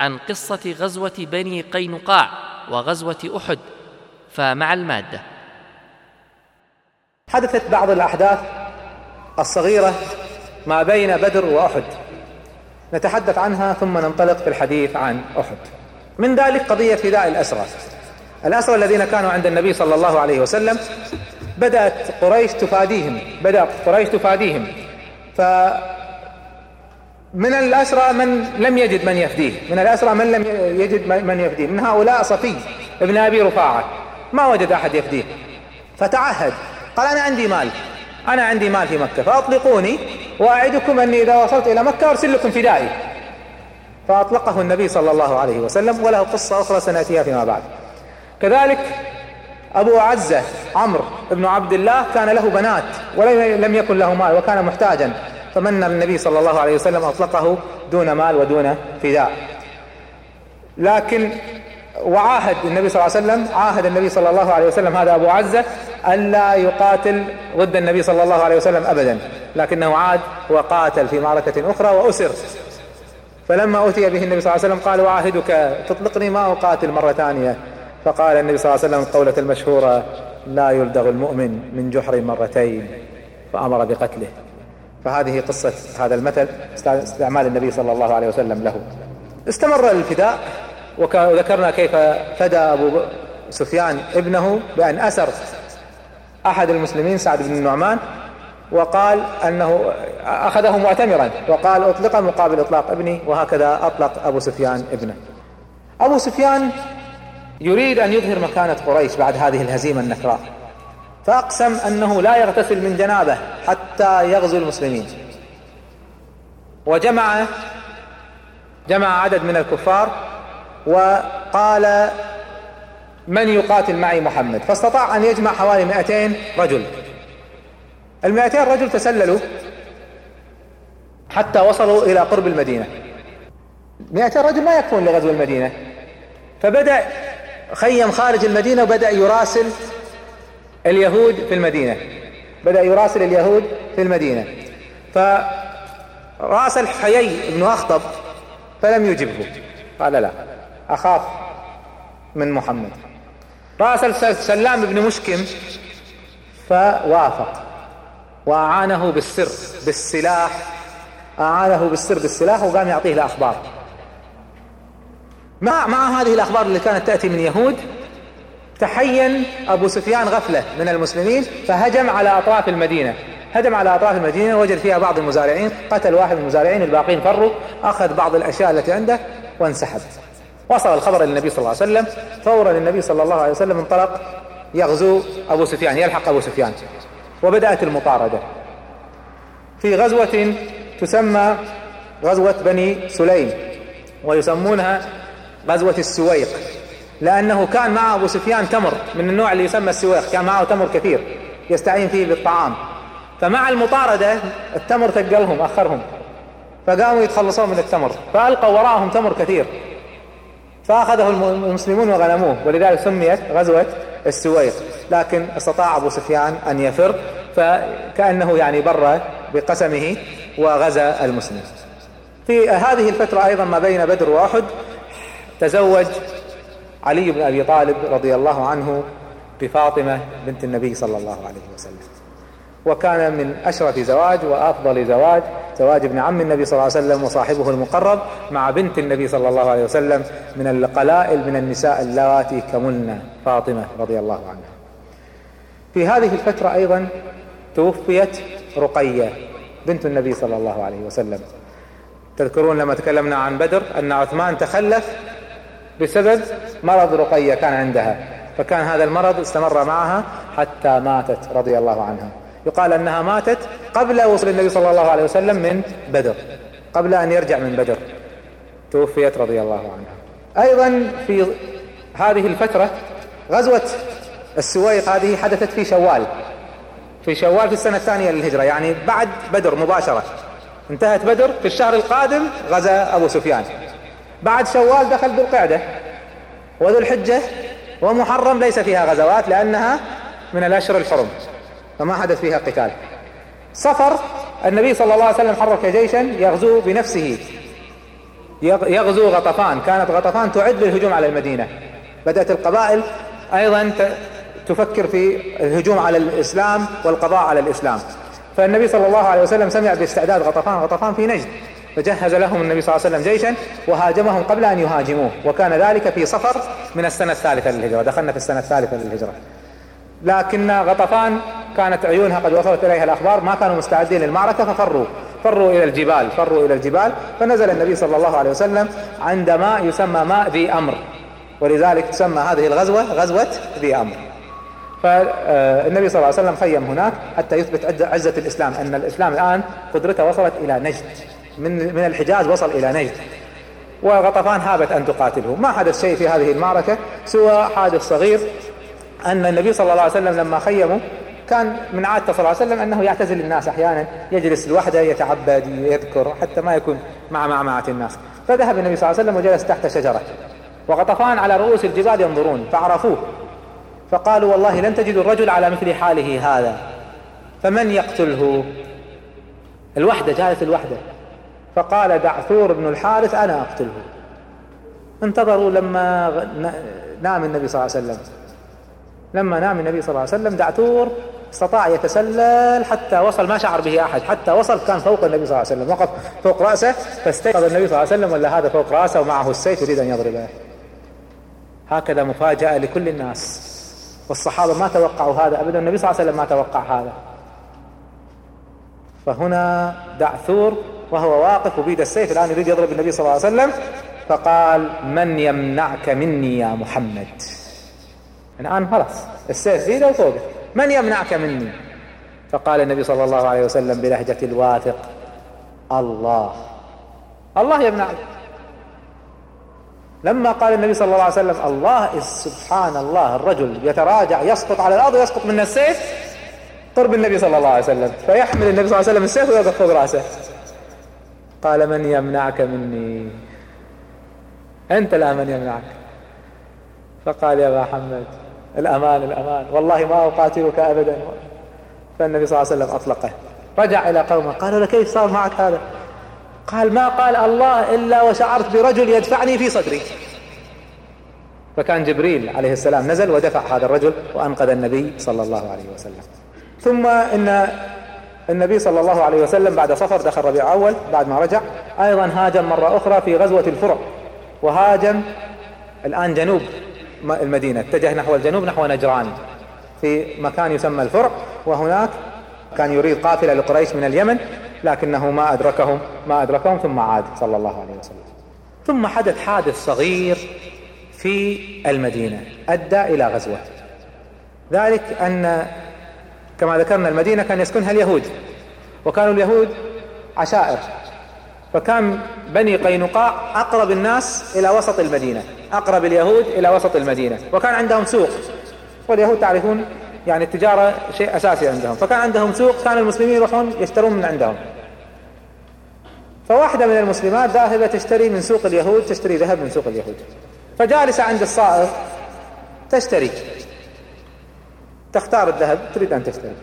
عن قصة غزوة بني قينقاع وغزوة أحد فمع المادة. حدثت بعض الأحداث الصغيرة ما بين بدر وأحد. نتحدث عنها ثم ننطلق في الحديث عن أحد. من ذلك قضية فداء الأسرى. الأسرى الذين كانوا عند النبي صلى الله عليه وسلم بدأت قريش تفاديهم بدات قريش تفاديهم. ف من الأسرى من لم يجد من يفديه. من الأسرى من لم يجد من يفديه. من هؤلاء صفي ابن أبي رفاعة. ما وجد أحد يفديه. فتعهد. قال أنا عندي مال. أنا عندي مال في مكة فأطلقوني وأعدكم أني إذا وصلت إلى مكة أرسل لكم فدائي. فأطلقه النبي صلى الله عليه وسلم وله قصة أخرى سنأتيها فيما بعد. كذلك أبو عزة عمرو بن عبد الله كان له بنات ولم يكن له مال وكان محتاجا. فمن النبي صلى الله عليه وسلم أطلقه دون مال ودون فداء. لكن وعاهد النبي صلى الله عليه وسلم عاهد النبي صلى الله عليه وسلم هذا أبو عزة ألا يقاتل ضد النبي صلى الله عليه وسلم أبدا. لكنه عاد وقاتل في معركة أخرى وأسر. فلما أتي به النبي صلى الله عليه وسلم قال وعاهدك تطلقني ما أقاتل مرة ثانية. فقال النبي صلى الله عليه وسلم قولة المشهورة لا يلدغ المؤمن من جحر مرتين. فأمر بقتله. فهذه قصة هذا المثل استعمال النبي صلى الله عليه وسلم له. استمر الفداء وذكرنا كيف فدى أبو سفيان ابنه بأن أسر أحد المسلمين سعد بن النعمان وقال أنه أخذه معتمرا وقال أطلق مقابل إطلاق ابني وهكذا أطلق أبو سفيان ابنه. أبو سفيان يريد أن يظهر مكانة قريش بعد هذه الهزيمة النكراء. فأقسم أنه لا يغتسل من جنابه حتى يغزو المسلمين. وجمع جمع عدد من الكفار وقال من يقاتل معي محمد؟ فاستطاع أن يجمع حوالي 200 رجل. المائتين رجل تسللوا حتى وصلوا إلى قرب المدينة. 200 رجل ما يكفون لغزو المدينة. فبدأ خيم خارج المدينة وبدأ يراسل اليهود في المدينة. بدأ يراسل اليهود في المدينة. فراسل حيي بن أخطب فلم يجبه. قال لا أخاف من محمد. راسل سلام بن مشكم فوافق. وأعانه بالسر بالسلاح. أعانه بالسر بالسلاح وقام يعطيه الأخبار. مع مع هذه الأخبار اللي كانت تأتي من يهود تحين أبو سفيان غفلة من المسلمين فهجم على أطراف المدينة. هجم على أطراف المدينة وجد فيها بعض المزارعين. قتل واحد من المزارعين الباقين فروا أخذ بعض الأشياء التي عنده وانسحب. وصل الخبر للنبي صلى الله عليه وسلم. فورا النبي صلى الله عليه وسلم انطلق يغزو أبو سفيان يلحق أبو سفيان. وبدأت المطاردة. في غزوة تسمى غزوة بني سليم ويسمونها غزوة السويق. لأنه كان مع أبو سفيان تمر من النوع اللي يسمى السويق كان معه تمر كثير يستعين فيه بالطعام. فمع المطاردة التمر ثقلهم أخرهم. فقاموا يتخلصون من التمر فألقوا وراءهم تمر كثير. فأخذه المسلمون وغنموه ولذلك سميت غزوة السويق لكن استطاع أبو سفيان أن يفر فكأنه يعني بر بقسمه وغزا المسلم في هذه الفترة أيضا ما بين بدر وأحد تزوج علي بن أبي طالب رضي الله عنه بفاطمة بنت النبي صلى الله عليه وسلم. وكان من أشرف زواج وأفضل زواج زواج ابن عم النبي صلى الله عليه وسلم وصاحبه المقرب مع بنت النبي صلى الله عليه وسلم من القلائل من النساء اللواتي كملن فاطمة رضي الله عنها. في هذه الفترة أيضا توفيت رقية بنت النبي صلى الله عليه وسلم. تذكرون لما تكلمنا عن بدر أن عثمان تخلف بسبب مرض رقية كان عندها فكان هذا المرض استمر معها حتى ماتت رضي الله عنها. يقال أنها ماتت قبل وصول النبي صلى الله عليه وسلم من بدر قبل أن يرجع من بدر. توفيت رضي الله عنها. أيضا في هذه الفترة غزوة السويق هذه حدثت في شوال في شوال في السنة الثانية للهجرة يعني بعد بدر مباشرة. انتهت بدر في الشهر القادم غزا أبو سفيان. بعد شوال دخل ذو القعدة وذو الحجة ومحرم ليس فيها غزوات لأنها من الأشهر الحرم فما حدث فيها قتال. صفر النبي صلى الله عليه وسلم حرك جيشا يغزو بنفسه. يغزو غطفان كانت غطفان تعد للهجوم على المدينة. بدأت القبائل أيضا تفكر في الهجوم على الإسلام والقضاء على الإسلام. فالنبي صلى الله عليه وسلم سمع باستعداد غطفان غطفان في نجد. فجهز لهم النبي صلى الله عليه وسلم جيشا وهاجمهم قبل أن يهاجموه. وكان ذلك في صفر من السنة الثالثة للهجرة. دخلنا في السنة الثالثة للهجرة. لكن غطفان كانت عيونها قد وصلت إليها الأخبار ما كانوا مستعدين للمعركة ففروا. فروا إلى الجبال فروا إلى الجبال. فنزل النبي صلى الله عليه وسلم عند ماء يسمى ماء ذي أمر. ولذلك تسمى هذه الغزوة غزوة ذي أمر. فالنبي صلى الله عليه وسلم خيم هناك حتى يثبت عزة الإسلام أن الإسلام الآن قدرته وصلت إلى نجد. من من الحجاز وصل إلى نجد وغطفان هابت أن تقاتله. ما حدث شيء في هذه المعركة سوى حادث صغير أن النبي صلى الله عليه وسلم لما خيموا كان من عادته صلى الله عليه وسلم أنه يعتزل الناس أحيانا يجلس لوحده يتعبد يذكر حتى ما يكون مع معمعة الناس. فذهب النبي صلى الله عليه وسلم وجلس تحت شجرة. وغطفان على رؤوس الجبال ينظرون فعرفوه. فقالوا والله لن تجدوا الرجل على مثل حاله هذا. فمن يقتله؟ الوحدة جالس الوحدة. فقال دعثور بن الحارث أنا أقتله. انتظروا لما نام النبي صلى الله عليه وسلم. لما نام النبي صلى الله عليه وسلم دعثور استطاع يتسلل حتى وصل ما شعر به أحد حتى وصل كان فوق النبي صلى الله عليه وسلم وقف فوق رأسه فاستيقظ النبي صلى الله عليه وسلم ولا هذا فوق رأسه ومعه السيف يريد أن يضربه. هكذا مفاجأة لكل الناس. والصحابة ما توقعوا هذا أبدا النبي صلى الله عليه وسلم ما توقع هذا. فهنا دعثور وهو واقف وبيد السيف الآن يريد يضرب النبي صلى الله عليه وسلم فقال من يمنعك مني يا محمد؟ الآن خلاص السيف بيده وفوقه من يمنعك مني؟ فقال النبي صلى الله عليه وسلم بلهجة الواثق الله الله يمنعك. لما قال النبي صلى الله عليه وسلم الله سبحان الله الرجل يتراجع يسقط على الأرض ويسقط من السيف قرب النبي صلى الله عليه وسلم فيحمل النبي صلى الله عليه وسلم السيف ويقف فوق رأسه. قال من يمنعك مني؟ أنت لا من يمنعك. فقال يا محمد الأمان الأمان. والله ما أقاتلك ابدا. فالنبي صلى الله عليه وسلم أطلقه. رجع إلى قومه. قالوا له كيف صار معك هذا؟ قال ما قال الله إلا وشعرت برجل يدفعني في صدري. فكان جبريل عليه السلام نزل ودفع هذا الرجل وأنقذ النبي صلى الله عليه وسلم. ثم إن النبي صلى الله عليه وسلم بعد صفر دخل ربيع أول بعد ما رجع. أيضا هاجم مرة أخرى في غزوة الفرع وهاجم الآن جنوب المدينة اتجه نحو الجنوب نحو نجران في مكان يسمى الفرع وهناك كان يريد قافلة لقريش من اليمن لكنه ما أدركهم ما أدركهم ثم عاد صلى الله عليه وسلم. ثم حدث حادث صغير في المدينة أدى إلى غزوة. ذلك أن كما ذكرنا المدينة كان يسكنها اليهود وكانوا اليهود عشائر. فكان بني قينقاع أقرب الناس إلى وسط المدينة أقرب اليهود إلى وسط المدينة وكان عندهم سوق. واليهود تعرفون يعني التجارة شيء أساسي عندهم. فكان عندهم سوق كان المسلمين يروحون يشترون من عندهم. فواحدة من المسلمات ذاهبة تشتري من سوق اليهود تشتري ذهب من سوق اليهود. فجالسة عند الصائغ تشتري. تختار الذهب تريد أن تشتري.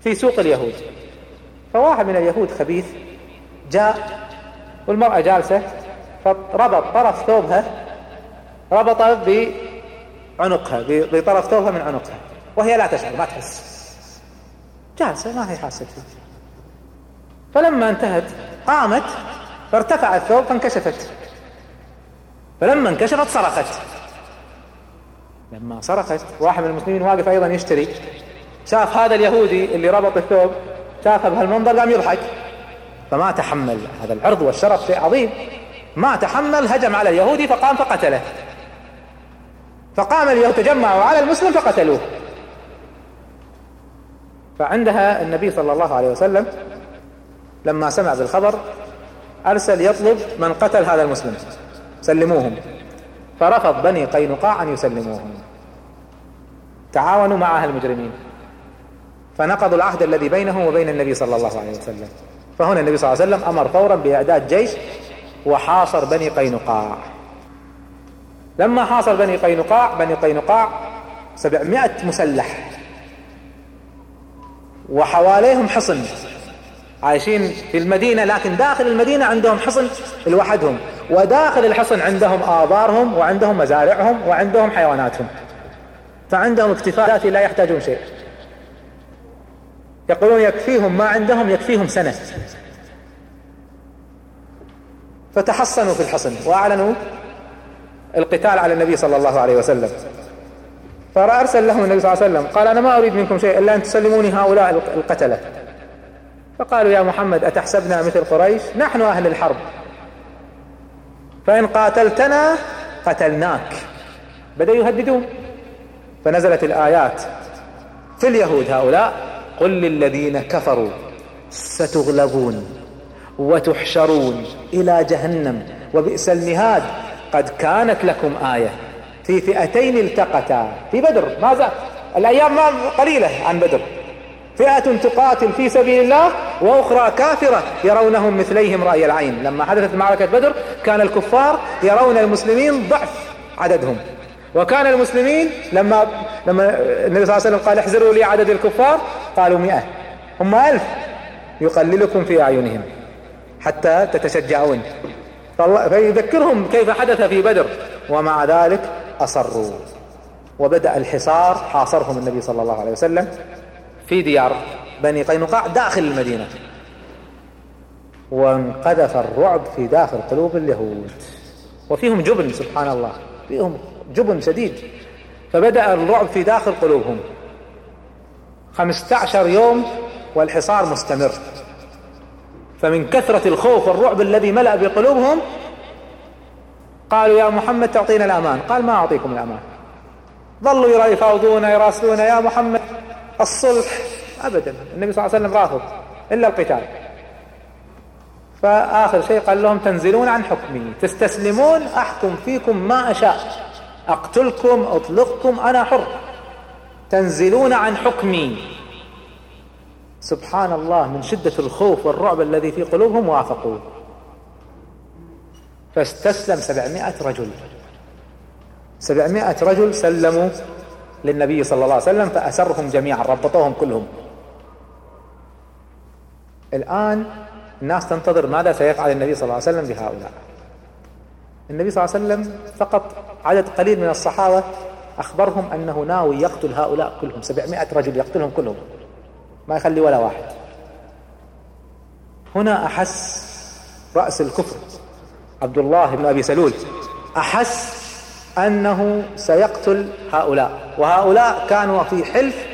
في سوق اليهود. فواحد من اليهود خبيث جاء والمرأة جالسة فربط طرف ثوبها ربط عنقها بطرف ثوبها من عنقها وهي لا تشعر ما تحس. جالسة ما هي حاسة فلما انتهت قامت فارتفع الثوب فانكشفت. فلما انكشفت صرخت. لما صرخت واحد من المسلمين واقف أيضا يشتري شاف هذا اليهودي اللي ربط الثوب شافها بهالمنظر قام يضحك. فما تحمل هذا العرض والشرف شيء عظيم. ما تحمل هجم على اليهودي فقام فقتله. فقام اليهود تجمعوا على المسلم فقتلوه. فعندها النبي صلى الله عليه وسلم لما سمع بالخبر أرسل يطلب من قتل هذا المسلم. سلموهم. فرفض بني قينقاع أن يسلموهم تعاونوا مع أهل المجرمين. فنقضوا العهد الذي بينهم وبين النبي صلى الله عليه وسلم. فهنا النبي صلى الله عليه وسلم أمر فورا بإعداد جيش وحاصر بني قينقاع. لما حاصر بني قينقاع بني قينقاع سبعمائة مسلح. وحواليهم حصن. عايشين في المدينة لكن داخل المدينة عندهم حصن لوحدهم وداخل الحصن عندهم آبارهم وعندهم مزارعهم وعندهم حيواناتهم. فعندهم اكتفاء ذاتي لا يحتاجون شيء. يقولون يكفيهم ما عندهم يكفيهم سنة. فتحصنوا في الحصن وأعلنوا القتال على النبي صلى الله عليه وسلم. فأرسل لهم النبي صلى الله عليه وسلم قال أنا ما أريد منكم شيء إلا أن تسلموني هؤلاء القتلة. فقالوا يا محمد أتحسبنا مثل قريش؟ نحن أهل الحرب. فإن قاتلتنا قتلناك. بدأوا يهددون. فنزلت الآيات. في اليهود هؤلاء قل للذين كفروا ستغلبون وتحشرون إلى جهنم وبئس المهاد. قد كانت لكم آية. في فئتين التقتا في بدر ما زال الأيام ما قليلة عن بدر. فئة تقاتل في سبيل الله وأخرى كافرة يرونهم مثليهم رأي العين. لما حدثت معركة بدر كان الكفار يرون المسلمين ضعف عددهم. وكان المسلمين لما لما النبي صلى الله عليه وسلم قال احذروا لي عدد الكفار قالوا مئة. هم ألف يقللكم في أعينهم حتى تتشجعون. فيذكرهم كيف حدث في بدر. ومع ذلك أصروا. وبدأ الحصار حاصرهم النبي صلى الله عليه وسلم. في ديار بني قينقاع داخل المدينة. وانقذف الرعب في داخل قلوب اليهود. وفيهم جبن سبحان الله. فيهم جبن شديد. فبدأ الرعب في داخل قلوبهم. خمسة عشر يوم والحصار مستمر. فمن كثرة الخوف والرعب الذي ملأ بقلوبهم قالوا يا محمد تعطينا الأمان. قال ما أعطيكم الأمان؟ ظلوا يفاوضون يراسلون يا محمد الصلح أبدا. النبي صلى الله عليه وسلم رافض إلا القتال. فآخر شيء قال لهم تنزلون عن حكمي. تستسلمون؟ أحكم فيكم ما أشاء. أقتلكم أطلقكم أنا حر. تنزلون عن حكمي. سبحان الله من شدة الخوف والرعب الذي في قلوبهم وافقوا فاستسلم سبعمائة رجل. سبعمائة رجل سلموا. للنبي صلى الله عليه وسلم فأسرهم جميعا ربطوهم كلهم. الآن الناس تنتظر ماذا سيفعل النبي صلى الله عليه وسلم بهؤلاء. النبي صلى الله عليه وسلم فقط عدد قليل من الصحابة أخبرهم أنه ناوي يقتل هؤلاء كلهم سبعمائة رجل يقتلهم كلهم ما يخلي ولا واحد. هنا أحس رأس الكفر عبد الله بن أبي سلول أحس أنه سيقتل هؤلاء. وهؤلاء كانوا في حلف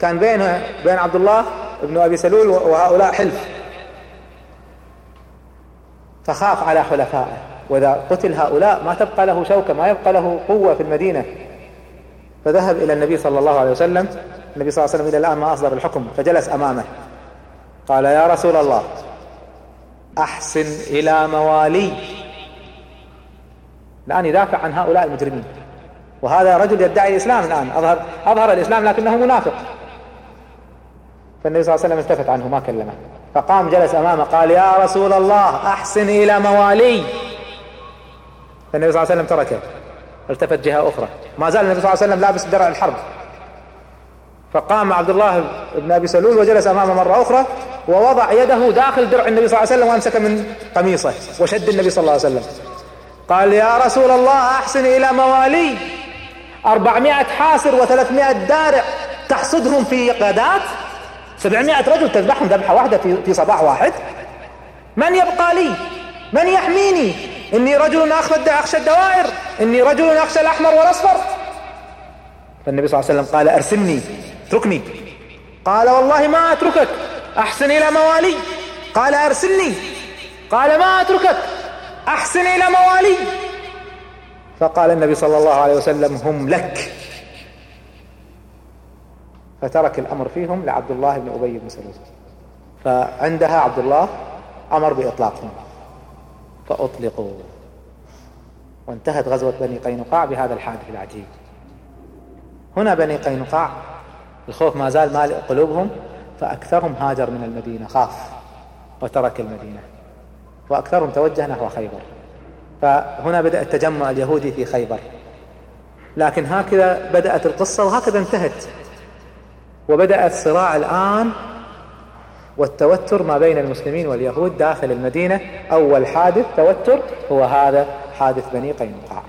كان بين بين عبد الله بن أبي سلول وهؤلاء حلف. فخاف على حلفائه وإذا قتل هؤلاء ما تبقى له شوكة ما يبقى له قوة في المدينة. فذهب إلى النبي صلى الله عليه وسلم. النبي صلى الله عليه وسلم إلى الآن ما أصدر الحكم فجلس أمامه. قال يا رسول الله أحسن إلى موالي الآن يدافع عن هؤلاء المجرمين. وهذا رجل يدعي الإسلام الآن. أظهر, أظهر الإسلام لكنه منافق. فالنبي صلى الله عليه وسلم التفت عنه ما كلمه. فقام جلس أمامه قال يا رسول الله أحسن إلى موالي. فالنبي صلى الله عليه وسلم تركه. التفت جهة أخرى. ما زال النبي صلى الله عليه وسلم لابس درع الحرب. فقام عبد الله بن أبي سلول وجلس أمامه مرة أخرى ووضع يده داخل درع النبي صلى الله عليه وسلم وأمسك من قميصه وشد النبي صلى الله عليه وسلم. قال يا رسول الله أحسن إلى موالي. أربعمائة حاسر وثلاثمائة دارع. تحصدهم في غدات سبعمائة رجل تذبحهم ذبحة واحدة في, في صباح واحد. من يبقى لي؟ من يحميني؟ إني رجل أخشى الدوائر. إني رجل أخشى الأحمر والأصفر. فالنبي صلى الله عليه وسلم قال أرسلني. اتركني. قال والله ما أتركك. أحسن إلى موالي. قال أرسلني. قال ما أتركك. أحسن إلى موالي. فقال النبي صلى الله عليه وسلم هم لك. فترك الأمر فيهم لعبد الله بن أبي بن سلول فعندها عبد الله أمر بإطلاقهم. فأطلقوا. وانتهت غزوة بني قينقاع بهذا الحادث العجيب. هنا بني قينقاع الخوف ما زال مالئ قلوبهم فأكثرهم هاجر من المدينة خاف وترك المدينة. وأكثرهم توجه نحو خيبر. فهنا بدأ التجمع اليهودي في خيبر. لكن هكذا بدأت القصة وهكذا انتهت. وبدأ الصراع الآن والتوتر ما بين المسلمين واليهود داخل المدينة. أول حادث توتر هو هذا حادث بني قينقاع.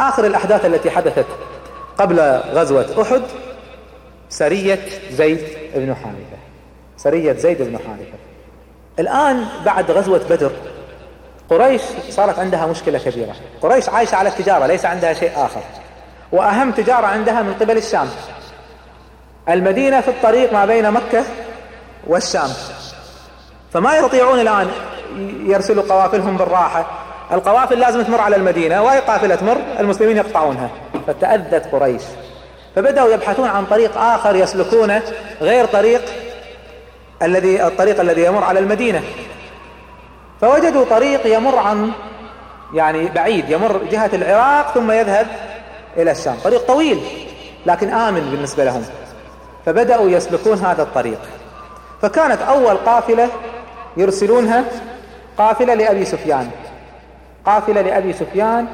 آخر الأحداث التي حدثت قبل غزوة أحد سرية زيد بن حارثة. سرية زيد بن حارثة. الآن بعد غزوة بدر قريش صارت عندها مشكلة كبيرة. قريش عايشة على التجارة ليس عندها شيء آخر. وأهم تجارة عندها من قبل الشام. المدينة في الطريق ما بين مكة والشام. فما يستطيعون الآن يرسلوا قوافلهم بالراحة. القوافل لازم تمر على المدينة وأي قافلة تمر المسلمين يقطعونها. فتأذت قريش. فبدأوا يبحثون عن طريق آخر يسلكونه غير طريق الذي الطريق الذي يمر على المدينة. فوجدوا طريق يمر عن يعني بعيد يمر جهة العراق ثم يذهب إلى الشام. طريق طويل لكن آمن بالنسبة لهم. فبدأوا يسلكون هذا الطريق. فكانت أول قافلة يرسلونها قافلة لأبي سفيان. قافلة لأبي سفيان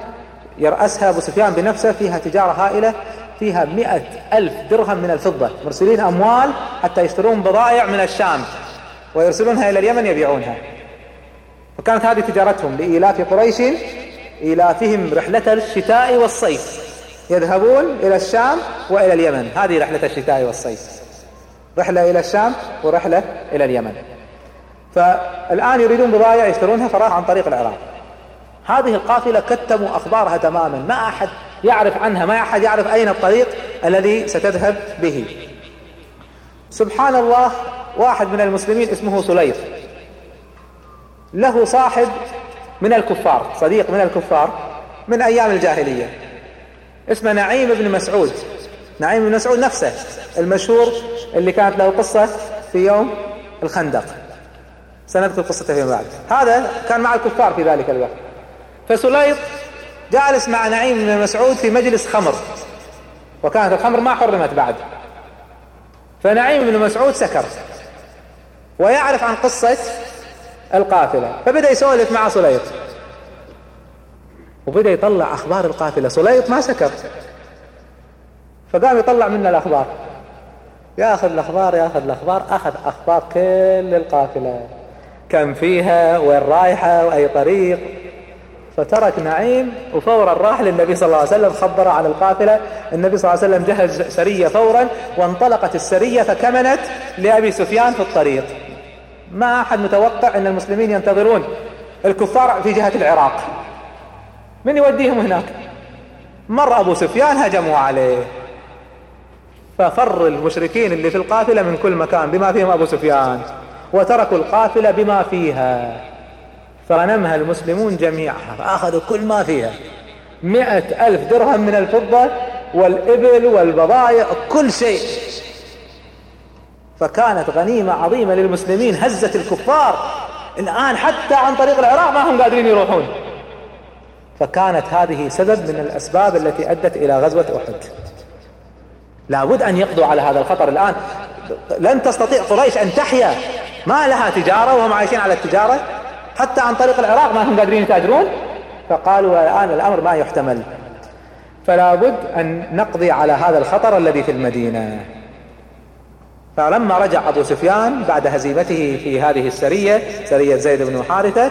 يرأسها أبو سفيان بنفسه فيها تجارة هائلة. فيها مئة ألف درهم من الفضة. مرسلين أموال حتى يشترون بضائع من الشام ويرسلونها إلى اليمن يبيعونها. فكانت هذه تجارتهم لإيلاف قريش إيلافهم رحلة الشتاء والصيف. يذهبون إلى الشام وإلى اليمن. هذه رحلة الشتاء والصيف. رحلة إلى الشام ورحلة إلى اليمن. فالآن يريدون بضائع يشترونها فراح عن طريق العراق. هذه القافلة كتموا أخبارها تماما. ما أحد يعرف عنها ما أحد يعرف أين الطريق الذي ستذهب به. سبحان الله واحد من المسلمين اسمه سليط له صاحب من الكفار صديق من الكفار من أيام الجاهلية. اسمه نعيم بن مسعود. نعيم بن مسعود نفسه المشهور اللي كانت له قصة في يوم الخندق. سنذكر قصته فيما بعد. هذا كان مع الكفار في ذلك الوقت. فسليط جالس مع نعيم بن مسعود في مجلس خمر. وكانت الخمر ما حرمت بعد. فنعيم بن مسعود سكر. ويعرف عن قصة القافلة فبدأ يسولف مع سليط. وبدأ يطلع أخبار القافلة سليط ما سكر. فقام يطلع منا الأخبار. ياخذ الأخبار ياخذ الأخبار أخذ أخبار كل القافلة كم فيها وين رايحة وأي طريق. فترك نعيم وفورا راح للنبي صلى الله عليه وسلم خبر عن القافلة النبي صلى الله عليه وسلم جهز سرية فورا وانطلقت السرية فكمنت لأبي سفيان في الطريق. ما أحد متوقع أن المسلمين ينتظرون الكفار في جهة العراق. من يوديهم هناك؟ مر أبو سفيان هجموا عليه. ففر المشركين اللي في القافلة من كل مكان بما فيهم أبو سفيان وتركوا القافلة بما فيها. فغنمها المسلمون جميعها فأخذوا كل ما فيها. مئة ألف درهم من الفضة والإبل والبضائع كل شيء. فكانت غنيمة عظيمة للمسلمين هزت الكفار. الآن حتى عن طريق العراق ما هم قادرين يروحون. فكانت هذه سبب من الأسباب التي أدت إلى غزوة أحد. لابد أن يقضوا على هذا الخطر. الآن لن تستطيع قريش أن تحيا. ما لها تجارة وهم عايشين على التجارة. حتى عن طريق العراق ما هم قادرين يتاجرون. فقالوا الآن الأمر ما يحتمل. فلا بد أن نقضي على هذا الخطر الذي في المدينة. فلما رجع أبو سفيان بعد هزيمته في هذه السرية سرية زيد بن حارثة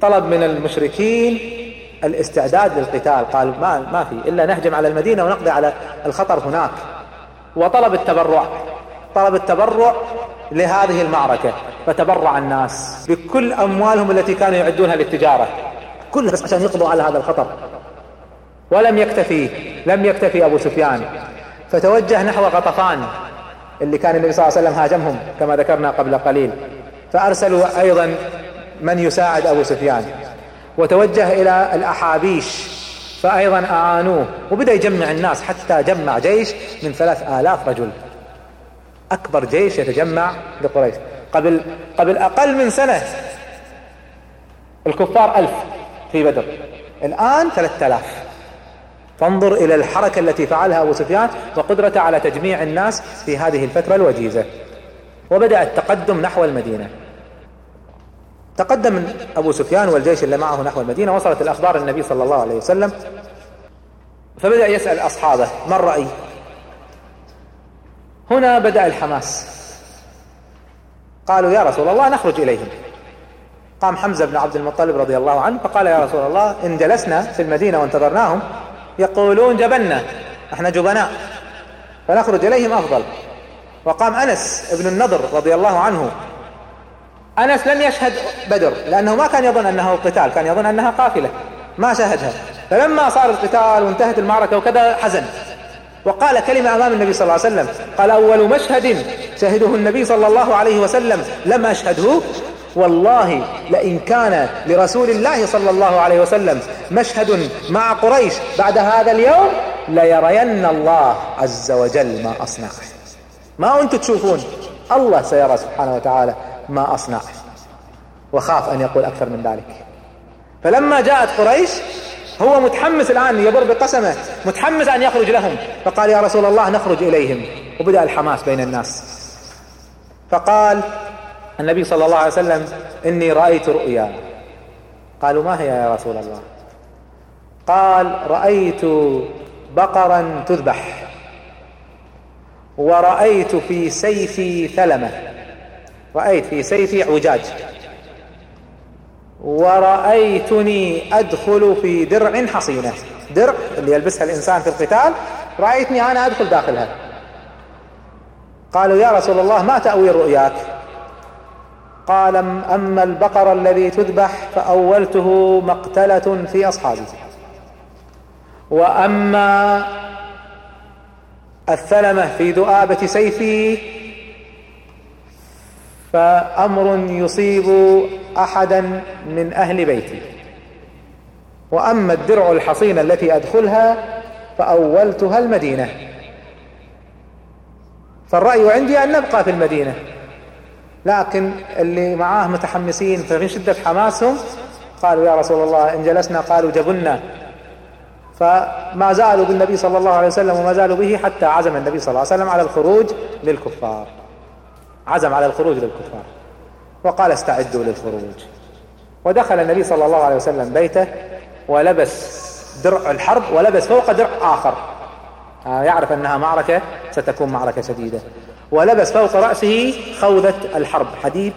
طلب من المشركين الاستعداد للقتال. قال ما, ما في إلا نهجم على المدينة ونقضي على الخطر هناك. وطلب التبرع. طلب التبرع لهذه المعركة. فتبرع الناس بكل أموالهم التي كانوا يعدونها للتجارة. كلها بس عشان يقضوا على هذا الخطر. ولم يكتفي لم يكتفي أبو سفيان. فتوجه نحو غطفان اللي كان النبي صلى الله عليه وسلم هاجمهم كما ذكرنا قبل قليل. فأرسلوا أيضا من يساعد أبو سفيان. وتوجه إلى الأحابيش فأيضا أعانوه. وبدأ يجمع الناس حتى جمع جيش من ثلاث آلاف رجل. أكبر جيش يتجمع لقريش قبل قبل أقل من سنة الكفار ألف في بدر. الآن ثلاثة آلاف. فانظر إلى الحركة التي فعلها أبو سفيان وقدرته على تجميع الناس في هذه الفترة الوجيزة. وبدأ التقدم نحو المدينة. تقدم أبو سفيان والجيش اللي معه نحو المدينة وصلت الأخبار النبي صلى الله عليه وسلم. فبدأ يسأل أصحابه ما الرأي هنا بدأ الحماس. قالوا يا رسول الله نخرج إليهم. قام حمزة بن عبد المطلب رضي الله عنه فقال يا رسول الله إن جلسنا في المدينة وانتظرناهم يقولون جبنا إحنا جبناء فنخرج إليهم أفضل. وقام أنس بن النضر رضي الله عنه. أنس لم يشهد بدر لأنه ما كان يظن أنه قتال كان يظن أنها قافلة. ما شاهدها فلما صار القتال وانتهت المعركة وكذا حزن. وقال كلمة أمام النبي صلى الله عليه وسلم. قال أول مشهد شهده النبي صلى الله عليه وسلم. لم أشهده؟ والله لئن كان لرسول الله صلى الله عليه وسلم مشهد مع قريش بعد هذا اليوم ليرين الله عز وجل ما أصنع. ما أنتم تشوفون؟ الله سيرى سبحانه وتعالى ما أصنع. وخاف أن يقول أكثر من ذلك. فلما جاءت قريش هو متحمس الآن يبر بقسمه متحمس أن يخرج لهم. فقال يا رسول الله نخرج إليهم. وبدأ الحماس بين الناس. فقال النبي صلى الله عليه وسلم إني رأيت رؤيا. قالوا ما هي يا رسول الله؟ قال رأيت بقرا تذبح. ورأيت في سيفي ثلمة. رأيت في سيفي عجاج. ورأيتني أدخل في درع حصينة. درع اللي يلبسها الإنسان في القتال. رأيتني أنا أدخل داخلها. قالوا يا رسول الله ما تأويل رؤياك؟ قال أما البقر الذي تذبح فأولته مقتلة في أصحابي وأما الثلمة في ذؤابة سيفي فأمر يصيب أحدا من أهل بيتي. وأما الدرع الحصينة التي أدخلها فأولتها المدينة. فالرأي عندي أن نبقى في المدينة. لكن اللي معاه متحمسين ففي شدة حماسهم قالوا يا رسول الله إن جلسنا قالوا جبنا. فما زالوا بالنبي صلى الله عليه وسلم وما زالوا به حتى عزم النبي صلى الله عليه وسلم على الخروج للكفار. عزم على الخروج للكفار. وقال استعدوا للخروج. ودخل النبي صلى الله عليه وسلم بيته ولبس درع الحرب ولبس فوق درع آخر. آه، يعرف أنها معركة ستكون معركة شديدة. ولبس فوق رأسه خوذة الحرب. حديد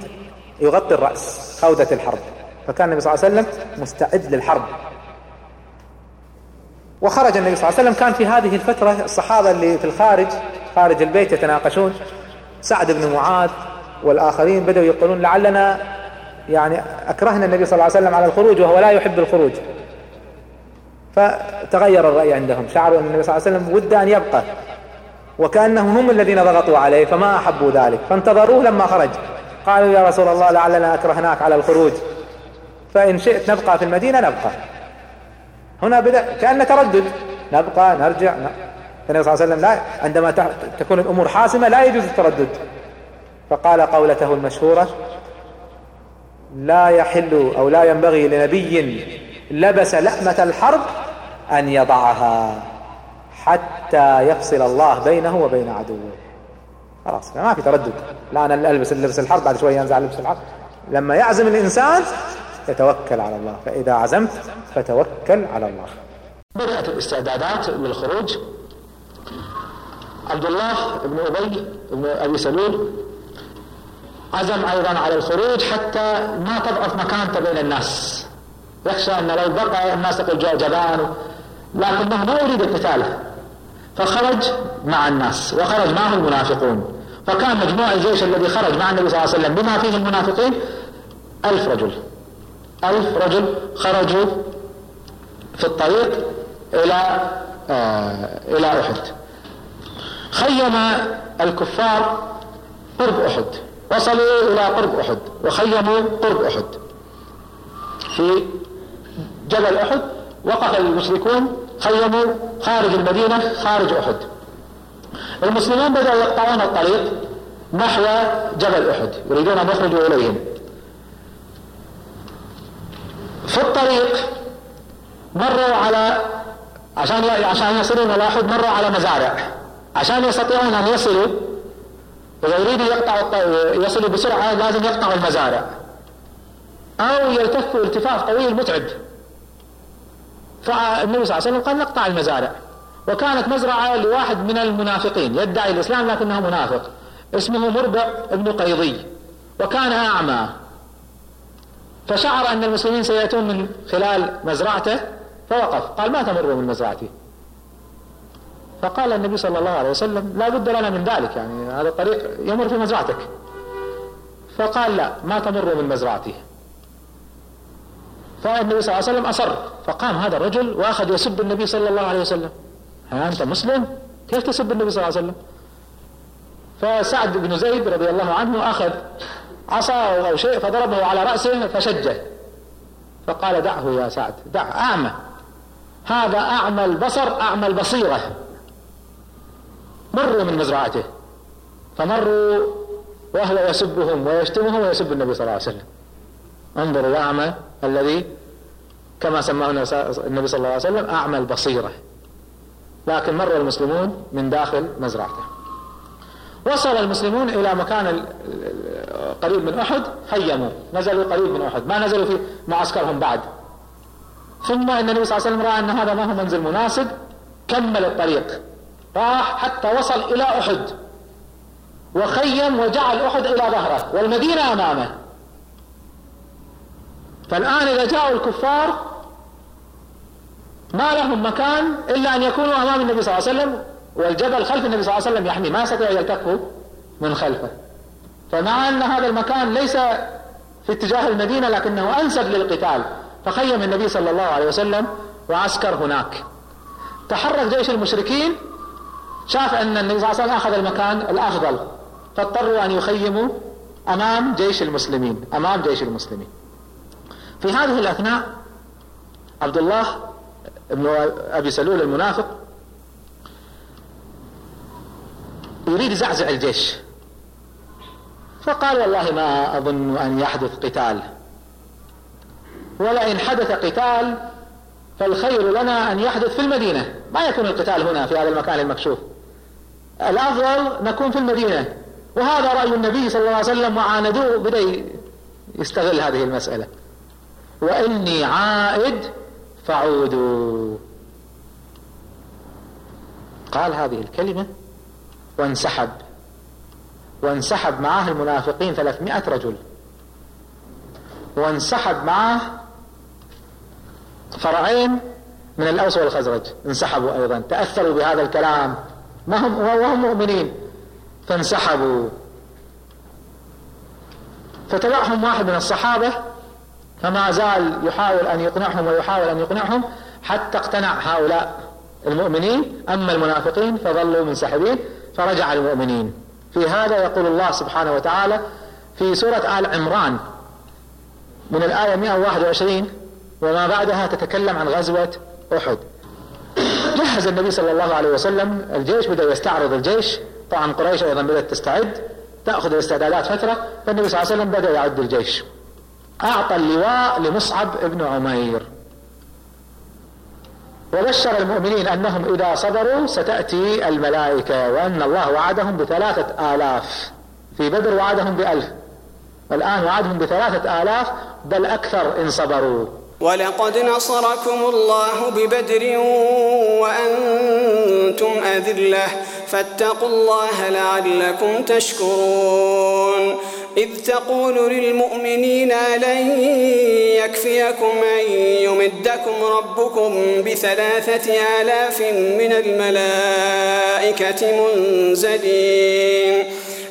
يغطي الرأس خوذة الحرب. فكان النبي صلى الله عليه وسلم مستعد للحرب. وخرج النبي صلى الله عليه وسلم. كان في هذه الفترة الصحابة اللي في الخارج خارج البيت يتناقشون. سعد بن معاذ والآخرين بدأوا يقولون لعلنا يعني أكرهنا النبي صلى الله عليه وسلم على الخروج وهو لا يحب الخروج. فتغير الرأي عندهم. شعروا أن النبي صلى الله عليه وسلم ود أن يبقى. وكأنهم هم الذين ضغطوا عليه فما أحبوا ذلك. فانتظروه لما خرج. قالوا يا رسول الله لعلنا أكرهناك على الخروج. فإن شئت نبقى في المدينة نبقى. هنا بدأ كأن تردد. نبقى نرجع النبي صلى الله عليه وسلم لا عندما تكون الأمور حاسمة لا يجوز التردد. فقال قولته المشهورة لا يحل أو لا ينبغي لنبي لبس لحمة الحرب أن يضعها حتى يفصل الله بينه وبين عدوه. خلاص ما في تردد. لا أنا ألبس لبس الحرب بعد شوية ينزع لبس الحرب. لما يعزم الإنسان يتوكل على الله. فإذا عزمت فتوكل على الله. بدأت الاستعدادات للخروج عبد الله بن أبي بن أبي سلول عزم أيضا على الخروج حتى ما تضعف مكانته بين الناس. يخشى أن لو بقى الناس جاء جبان لكنه ما يريد القتال. فخرج مع الناس وخرج معه المنافقون. فكان مجموع الجيش الذي خرج مع النبي صلى الله عليه وسلم بما فيه المنافقين ألف رجل. ألف رجل خرجوا في الطريق إلى آه إلى أحد. خيم الكفار قرب أحد. وصلوا إلى قرب أحد. وخيموا قرب أحد. في جبل أحد وقف المشركون خيموا خارج المدينة خارج أحد. المسلمون بدأوا يقطعون الطريق نحو جبل أحد. يريدون أن يخرجوا إليهم. الطريق مروا على عشان عشان يصلون إلى أحد مروا على مزارع. عشان يستطيعون أن يصلوا إذا يريدوا يقطعوا يصلوا بسرعة لازم يقطعوا المزارع. أو يلتفوا التفاف طويل متعب. فالنبي صلى الله عليه وسلم قال نقطع المزارع. وكانت مزرعة لواحد من المنافقين يدعي الإسلام لكنه منافق اسمه مربع بن قيضي وكان أعمى. فشعر أن المسلمين سيأتون من خلال مزرعته فوقف. قال ما تمروا من مزرعتي؟ فقال النبي صلى الله عليه وسلم لا بد لنا من ذلك يعني هذا الطريق يمر في مزرعتك. فقال لا ما تمر من مزرعتي. فالنبي صلى الله عليه وسلم أصر. فقام هذا الرجل وأخذ يسب النبي صلى الله عليه وسلم. ها أنت مسلم؟ كيف تسب النبي صلى الله عليه وسلم؟ فسعد بن زيد رضي الله عنه أخذ عصا أو شيء فضربه على رأسه فشجه. فقال دعه يا سعد دع أعمى. هذا أعمى البصر أعمى البصيرة. مروا من مزرعته. فمروا وهو يسبهم ويشتمهم ويسب النبي صلى الله عليه وسلم. انظروا الأعمى الذي كما سماه النبي صلى الله عليه وسلم أعمى البصيرة. لكن مر المسلمون من داخل مزرعته. وصل المسلمون إلى مكان قريب من أحد خيموا نزلوا قريب من أحد. ما نزلوا في معسكرهم بعد. ثم النبي صلى الله عليه وسلم رأى أن هذا ما هو منزل مناسب كمل الطريق. راح حتى وصل إلى أحد. وخيم وجعل أحد إلى ظهره والمدينة أمامه. فالآن إذا جاءوا الكفار ما لهم مكان إلا أن يكونوا أمام النبي صلى الله عليه وسلم والجبل خلف النبي صلى الله عليه وسلم يحمي ما يستطيع يلتفوا من خلفه. فمع أن هذا المكان ليس في اتجاه المدينة لكنه أنسب للقتال. فخيم النبي صلى الله عليه وسلم وعسكر هناك. تحرك جيش المشركين شاف أن النبي صلى الله عليه وسلم أخذ المكان الأفضل فاضطروا أن يخيموا أمام جيش المسلمين أمام جيش المسلمين. في هذه الأثناء عبد الله بن أبي سلول المنافق يريد يزعزع الجيش. فقال والله ما أظن أن يحدث قتال. ولئن حدث قتال فالخير لنا أن يحدث في المدينة. ما يكون القتال هنا في هذا المكان المكشوف. الأفضل نكون في المدينة. وهذا رأي النبي صلى الله عليه وسلم وعاندوه بدأ يستغل هذه المسألة. وإني عائد فعودوا. قال هذه الكلمة وانسحب. وانسحب معه المنافقين ثلاثمائة رجل. وانسحب معه فرعين من الأوس والخزرج. انسحبوا أيضا. تأثروا بهذا الكلام. ما هم وهم مؤمنين. فانسحبوا. فتبعهم واحد من الصحابة فما زال يحاول أن يقنعهم ويحاول أن يقنعهم حتى اقتنع هؤلاء المؤمنين. أما المنافقين فظلوا منسحبين فرجع المؤمنين. في هذا يقول الله سبحانه وتعالى في سورة آل عمران من الآية 121 وما بعدها تتكلم عن غزوة أحد. جهز النبي صلى الله عليه وسلم الجيش بدأ يستعرض الجيش. طبعا قريش أيضا بدأت تستعد. تأخذ الاستعدادات فترة. فالنبي صلى الله عليه وسلم بدأ يعد الجيش. أعطى اللواء لمصعب بن عمير. وبشر المؤمنين أنهم إذا صبروا ستأتي الملائكة وأن الله وعدهم بثلاثة آلاف. في بدر وعدهم بألف. الآن وعدهم بثلاثة آلاف بل أكثر إن صبروا. ولقد نصركم الله ببدر وأنتم أذلة فاتقوا الله لعلكم تشكرون. إذ تقول للمؤمنين لن يكفيكم أن يمدكم ربكم بثلاثة آلاف من الملائكة منزلين.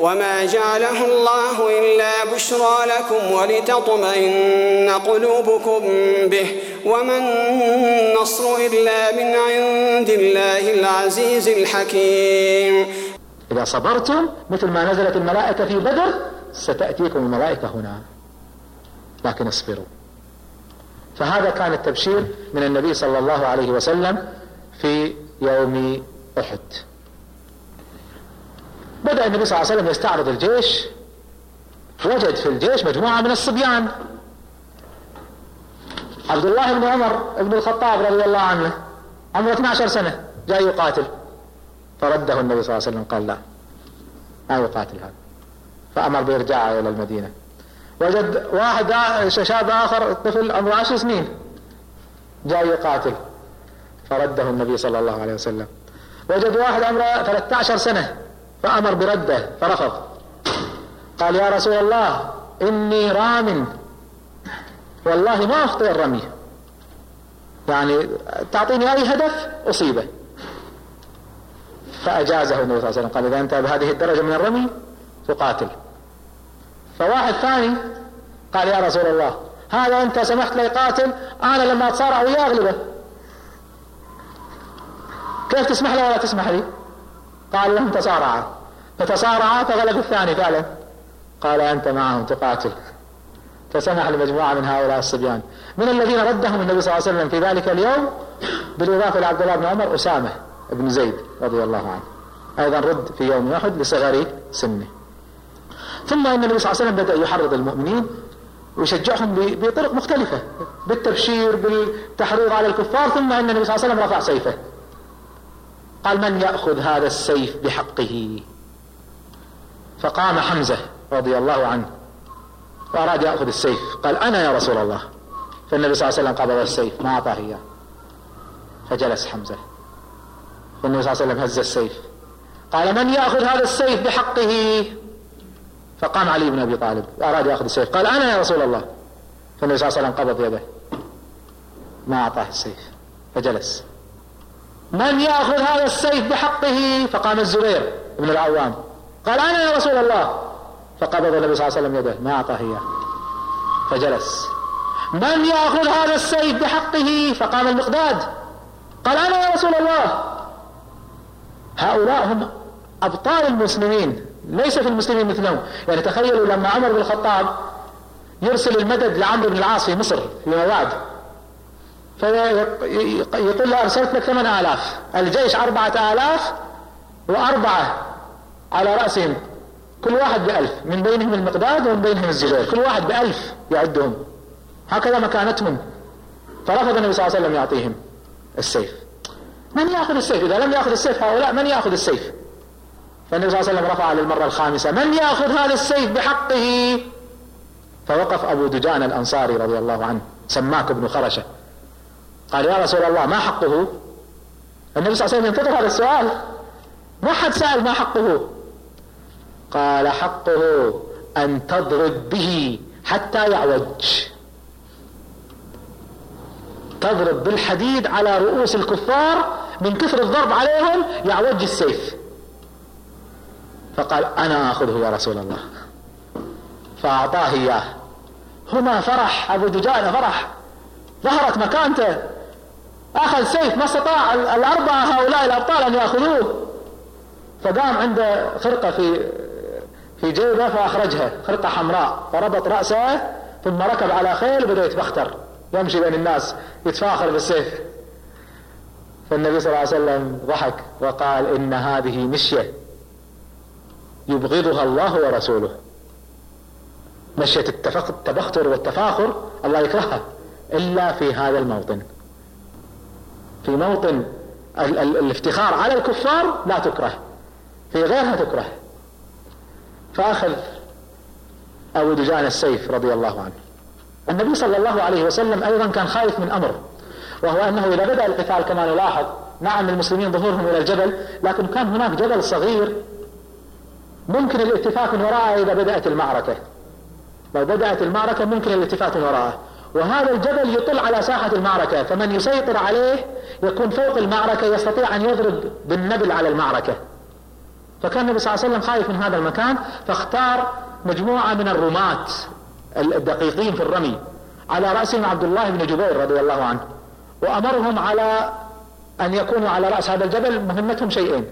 وما جعله الله إلا بشرى لكم ولتطمئن قلوبكم به وما النصر إلا من عند الله العزيز الحكيم. إذا صبرتم مثل ما نزلت الملائكة في بدر ستأتيكم الملائكة هنا. لكن اصبروا. فهذا كان التبشير من النبي صلى الله عليه وسلم في يوم أحد. بدأ النبي صلى الله عليه وسلم يستعرض الجيش. وجد في الجيش مجموعة من الصبيان. عبد الله بن عمر بن الخطاب رضي الله عنه عمره 12 سنة جاء يقاتل. فرده النبي صلى الله عليه وسلم قال لا ما يقاتل هذا. فأمر بإرجاعه إلى المدينة. وجد واحد شاب آخر طفل عمره عشر سنين جاء يقاتل. فرده النبي صلى الله عليه وسلم. وجد واحد عمره 13 سنة فأمر برده فرفض. قال يا رسول الله إني رام. والله ما أخطئ الرمي. يعني تعطيني أي هدف أصيبه. فأجازه النبي صلى الله عليه وسلم. قال إذا أنت بهذه الدرجة من الرمي تقاتل. فواحد ثاني قال يا رسول الله هذا أنت سمحت لي قاتل أنا لما أتصارع وياه أغلبه كيف تسمح له ولا تسمح لي؟ قال لهم تصارعا فتصارعا فغلب الثاني فعلا قال أنت معهم تقاتل. فسمح لمجموعة من هؤلاء الصبيان. من الذين ردهم النبي صلى الله عليه وسلم في ذلك اليوم بالإضافة إلى عبد الله بن عمر أسامة بن زيد رضي الله عنه. أيضا رد في يوم أحد لصغر سنه. ثم أن النبي صلى الله عليه وسلم بدأ يحرض المؤمنين ويشجعهم بطرق مختلفة. بالتبشير بالتحريض على الكفار ثم أن النبي صلى الله عليه وسلم رفع سيفه. قال من يأخذ هذا السيف بحقه؟ فقام حمزة رضي الله عنه وأراد يأخذ السيف. قال أنا يا رسول الله. فالنبي صلى الله عليه وسلم قبض السيف ما أعطاه إياه. فجلس حمزة. فالنبي صلى الله عليه وسلم هز السيف. قال من يأخذ هذا السيف بحقه؟ فقام علي بن أبي طالب اراد يأخذ السيف. قال أنا يا رسول الله. فالنبي صلى الله عليه وسلم قبض يده. ما أعطاه السيف. فجلس. من ياخذ هذا السيف بحقه؟ فقام الزبير بن العوام. قال أنا يا رسول الله. فقبض النبي صلى الله عليه وسلم يده ما أعطاه إياه. فجلس. من ياخذ هذا السيف بحقه؟ فقام المقداد. قال أنا يا رسول الله. هؤلاء هم أبطال المسلمين ليس في المسلمين مثلهم. يعني تخيلوا لما عمر بن الخطاب يرسل المدد لعمرو بن العاص في مصر في مواد. فيقول له أرسلت لك ثمان آلاف. الجيش أربعة آلاف وأربعة على رأسهم. كل واحد بألف. من بينهم المقداد ومن بينهم الزبير. كل واحد بألف يعدهم. هكذا مكانتهم. فرفض النبي صلى الله عليه وسلم يعطيهم السيف. من يأخذ السيف؟ إذا لم يأخذ السيف هؤلاء من يأخذ السيف؟ فالنبي صلى الله عليه وسلم رفع للمرة الخامسة. من يأخذ هذا السيف بحقه؟ فوقف أبو دجان الأنصاري رضي الله عنه. سماك بن خرشة. قال يا رسول الله ما حقه؟ النبي صلى الله عليه وسلم ينتظر هذا السؤال. ما حد سأل ما حقه. قال حقه أن تضرب به حتى يعوج. تضرب بالحديد على رؤوس الكفار من كثر الضرب عليهم يعوج السيف. فقال أنا أخذه يا رسول الله. فأعطاه إياه. هنا فرح أبو دجانة فرح. ظهرت مكانته. أخذ سيف ما استطاع الأربعة هؤلاء الأبطال أن يأخذوه. فقام عنده خرقة في في جيبه فأخرجها خرقة حمراء فربط رأسه ثم ركب على خيل وبدأ يتبختر يمشي بين الناس يتفاخر بالسيف فالنبي صلى الله عليه وسلم ضحك وقال إن هذه مشية يبغضها الله ورسوله. مشية التبختر والتفاخر الله يكرهها إلا في هذا الموطن. في موطن ال ال الافتخار على الكفار لا تكره في غيرها تكره. فأخذ أبو دجان السيف رضي الله عنه. النبي صلى الله عليه وسلم أيضا كان خايف من أمر وهو أنه إذا بدأ القتال كما نلاحظ نعم المسلمين ظهورهم إلى الجبل لكن كان هناك جبل صغير ممكن الالتفات من وراءه إذا بدأت المعركة. لو بدأت المعركة ممكن الالتفات من وراءه. وهذا الجبل يطل على ساحة المعركة فمن يسيطر عليه يكون فوق المعركة يستطيع أن يضرب بالنبل على المعركة. فكان النبي صلى الله عليه وسلم خايف من هذا المكان فاختار مجموعة من الرماة الدقيقين في الرمي على رأسهم عبد الله بن جبير رضي الله عنه وأمرهم على أن يكونوا على رأس هذا الجبل مهمتهم شيئين.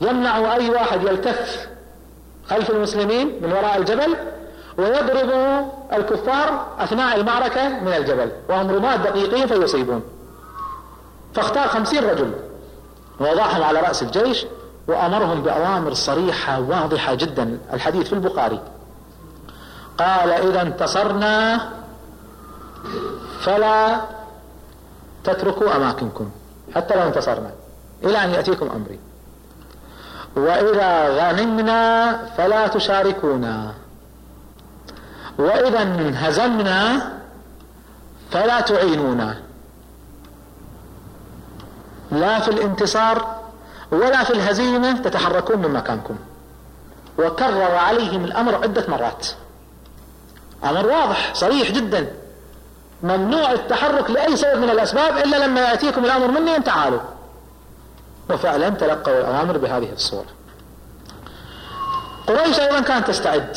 يمنع أي واحد يلتف خلف المسلمين من وراء الجبل ويضرب الكفار أثناء المعركة من الجبل وهم رماة دقيقين فيصيبون. فاختار خمسين رجل ووضعهم على رأس الجيش وأمرهم بأوامر صريحة واضحة جدا الحديث في البخاري. قال إذا انتصرنا فلا تتركوا أماكنكم حتى لو انتصرنا إلى أن يأتيكم أمري. وإذا غنمنا فلا تشاركونا. وإذا انهزمنا فلا تعينونا. لا في الانتصار ولا في الهزيمة تتحركون من مكانكم. وكرر عليهم الأمر عدة مرات. أمر واضح صريح جدا. ممنوع التحرك لأي سبب من الأسباب إلا لما يأتيكم الأمر مني أن تعالوا. وفعلا تلقوا الأوامر بهذه الصورة. قريش أيضا كانت تستعد.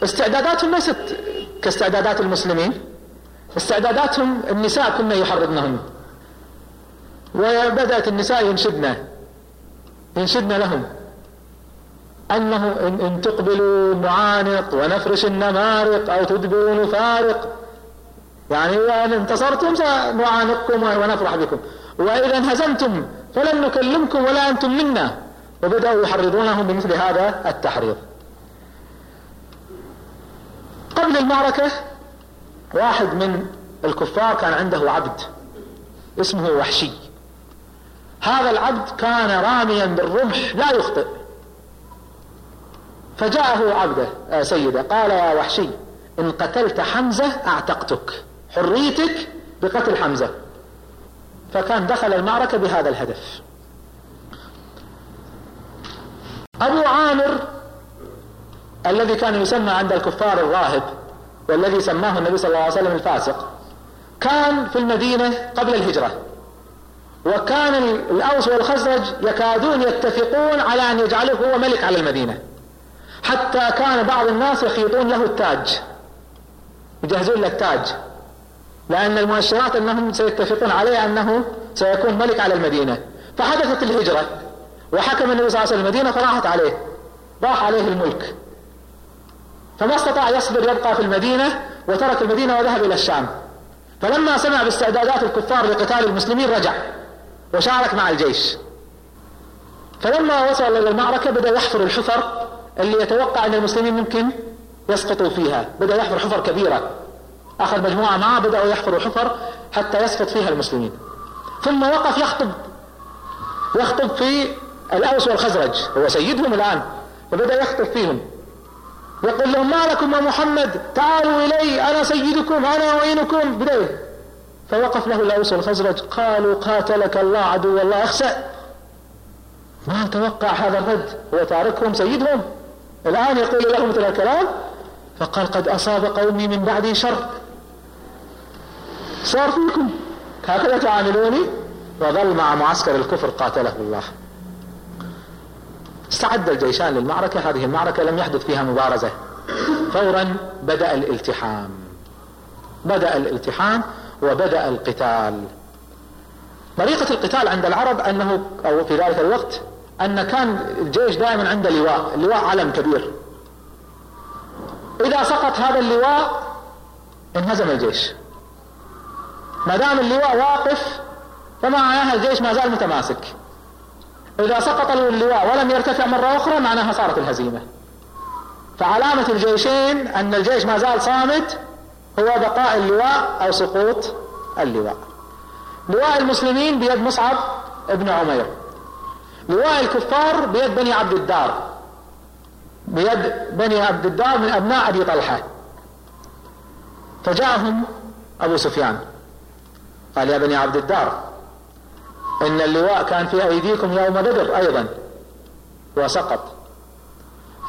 فاستعداداتهم ليست كاستعدادات المسلمين استعداداتهم النساء كنا يحرضنهن. وبدأت النساء ينشدن ينشدن لهم. أنه إن, إن تقبلوا نعانق ونفرش النمارق أو تدبروا نفارق. يعني إن انتصرتم سنعانقكم ونفرح بكم. وإذا انهزمتم فلن نكلمكم ولا أنتم منا. وبدأوا يحرضونهم بمثل هذا التحريض. قبل المعركة واحد من الكفار كان عنده عبد اسمه وحشي. هذا العبد كان راميا بالرمح لا يخطئ. فجاءه عبده آه، سيده قال يا وحشي إن قتلت حمزة أعتقتك حريتك بقتل حمزة. فكان دخل المعركة بهذا الهدف. أبو عامر الذي كان يسمى عند الكفار الراهب والذي سماه النبي صلى الله عليه وسلم الفاسق كان في المدينة قبل الهجرة. وكان الأوس والخزرج يكادون يتفقون على أن يجعله هو ملك على المدينة. حتى كان بعض الناس يخيطون له التاج يجهزون له التاج. لأن المؤشرات أنهم سيتفقون عليه أنه سيكون ملك على المدينة. فحدثت الهجرة وحكم النبي صلى الله عليه وسلم المدينة فراحت عليه راح عليه الملك. فما استطاع يصبر يبقى في المدينة وترك المدينة وذهب إلى الشام. فلما سمع باستعدادات الكفار لقتال المسلمين رجع وشارك مع الجيش. فلما وصل إلى المعركة بدأ يحفر الحفر اللي يتوقع أن المسلمين ممكن يسقطوا فيها. بدأ يحفر حفر كبيرة. أخذ مجموعة معه بدأوا يحفروا حفر حتى يسقط فيها المسلمين. ثم وقف يخطب يخطب في الأوس والخزرج. هو سيدهم الآن. فبدأ يخطب فيهم. يقول لهم ما لكم يا محمد؟ تعالوا إلي أنا سيدكم أنا أعينكم بدأ فوقف له الأوس والخزرج. قالوا قاتلك الله عدو الله أخسأ. ما توقع هذا الرد. هو تاركهم سيدهم. الآن يقول لهم مثل الكلام فقال قد أصاب قومي من بعدي شر. صار فيكم. هكذا تعاملوني؟ وظل مع معسكر الكفر قاتله الله. استعد الجيشان للمعركة. هذه المعركة لم يحدث فيها مبارزة. فورا بدأ الالتحام. بدأ الالتحام وبدأ القتال. طريقة القتال عند العرب أنه أو في ذلك الوقت أن كان الجيش دائما عنده لواء. اللواء علم كبير. إذا سقط هذا اللواء انهزم الجيش. ما دام اللواء واقف فمعناها الجيش ما زال متماسك. إذا سقط اللواء ولم يرتفع مرة أخرى معناها صارت الهزيمة. فعلامة الجيشين أن الجيش ما زال صامت هو بقاء اللواء أو سقوط اللواء. لواء المسلمين بيد مصعب ابن عمير. لواء الكفار بيد بني عبد الدار. بيد بني عبد الدار من أبناء أبي طلحة. فجاءهم أبو سفيان. قال يا بني عبد الدار إن اللواء كان في أيديكم يوم بدر أيضا وسقط.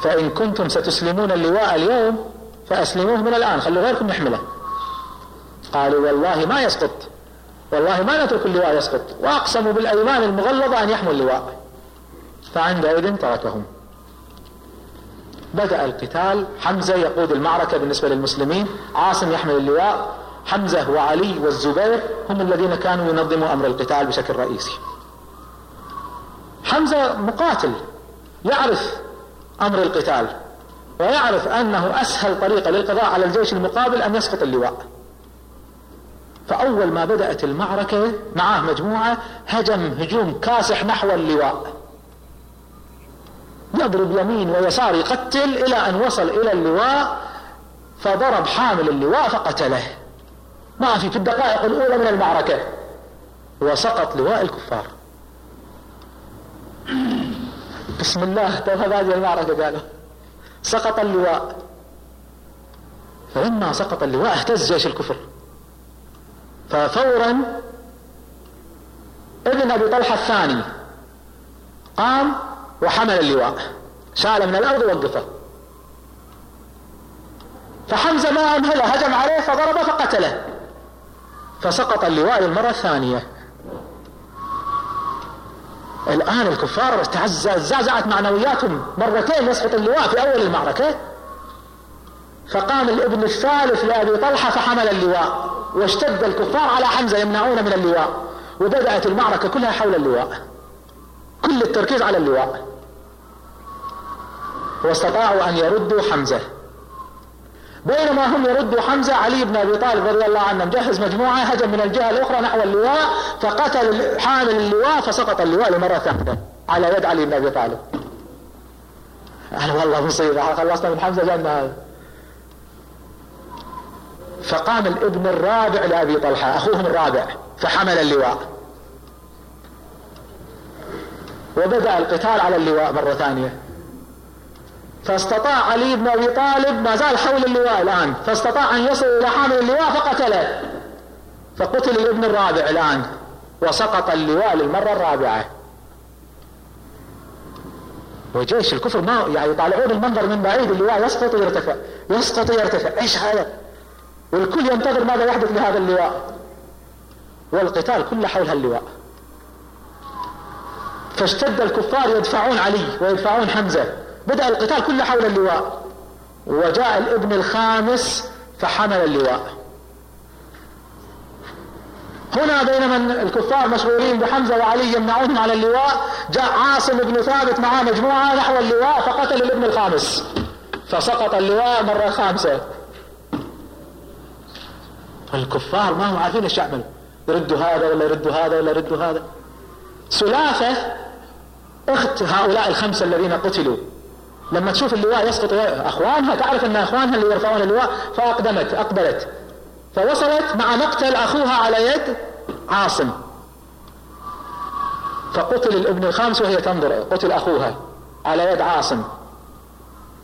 فإن كنتم ستسلمون اللواء اليوم فأسلموه من الآن خلوا غيركم يحمله قالوا والله ما يسقط والله ما نترك اللواء يسقط. وأقسموا بالأيمان المغلظة أن يحموا اللواء. فعندئذ تركهم. بدأ القتال. حمزة يقود المعركة بالنسبة للمسلمين. عاصم يحمل اللواء. حمزة وعلي والزبير هم الذين كانوا ينظموا أمر القتال بشكل رئيسي. حمزة مقاتل يعرف أمر القتال ويعرف أنه أسهل طريقة للقضاء على الجيش المقابل أن يسقط اللواء. فأول ما بدأت المعركة معاه مجموعة هجم هجوم كاسح نحو اللواء. يضرب يمين ويسار يقتل إلى أن وصل إلى اللواء فضرب حامل اللواء فقتله. ما في الدقائق الأولى من المعركة. وسقط لواء الكفار. بسم الله. تو هذه المعركة قالوا. سقط اللواء. فلما سقط اللواء اهتز جيش الكفر. ففورا ابن أبي طلحة الثاني قام وحمل اللواء. شال من الأرض ووقفه. فحمزة ما أمهله هجم عليه فضربه فقتله. فسقط اللواء للمرة الثانية. الآن الكفار زعزعت معنوياتهم مرتين يسقط اللواء في أول المعركة. فقام الابن الثالث لأبي طلحة فحمل اللواء واشتد الكفار على حمزة يمنعون من اللواء وبدأت المعركة كلها حول اللواء. كل التركيز على اللواء. واستطاعوا أن يردوا حمزة. بينما هم يردوا حمزة علي بن أبي طالب رضي الله عنه مجهز مجموعة هجم من الجهة الأخرى نحو اللواء فقتل حامل اللواء فسقط اللواء لمرة ثانية على يد علي بن أبي طالب. قال والله مصيبة خلصنا من حمزة جنة هذا فقام الابن الرابع لأبي طلحة أخوهم الرابع فحمل اللواء. وبدأ القتال على اللواء مرة ثانية. فاستطاع علي بن أبي طالب ما زال حول اللواء الآن. فاستطاع أن يصل إلى حامل اللواء فقتله. فقتل الابن الرابع الآن وسقط اللواء للمرة الرابعة. وجيش الكفر ما يعني يطالعون المنظر من بعيد اللواء يسقط ويرتفع يسقط ويرتفع إيش هذا؟ والكل ينتظر ماذا يحدث لهذا اللواء. والقتال كله حول هاللواء فاشتد الكفار يدفعون علي ويدفعون حمزة. بدأ القتال كله حول اللواء. وجاء الابن الخامس فحمل اللواء. هنا بينما الكفار مشغولين بحمزة وعلي يمنعونهم على اللواء جاء عاصم بن ثابت معاه مجموعة نحو اللواء فقتل الابن الخامس. فسقط اللواء مرة خامسة. الكفار ما هم عارفين إيش يعملوا. يردوا هذا ولا يردوا هذا ولا يردوا هذا. سلافة أخت هؤلاء الخمسة الذين قتلوا. لما تشوف اللواء يسقط أخوانها تعرف أن أخوانها اللي يرفعون اللواء فأقدمت أقبلت. فوصلت مع مقتل أخوها على يد عاصم. فقتل الابن الخامس وهي تنظر قتل أخوها على يد عاصم.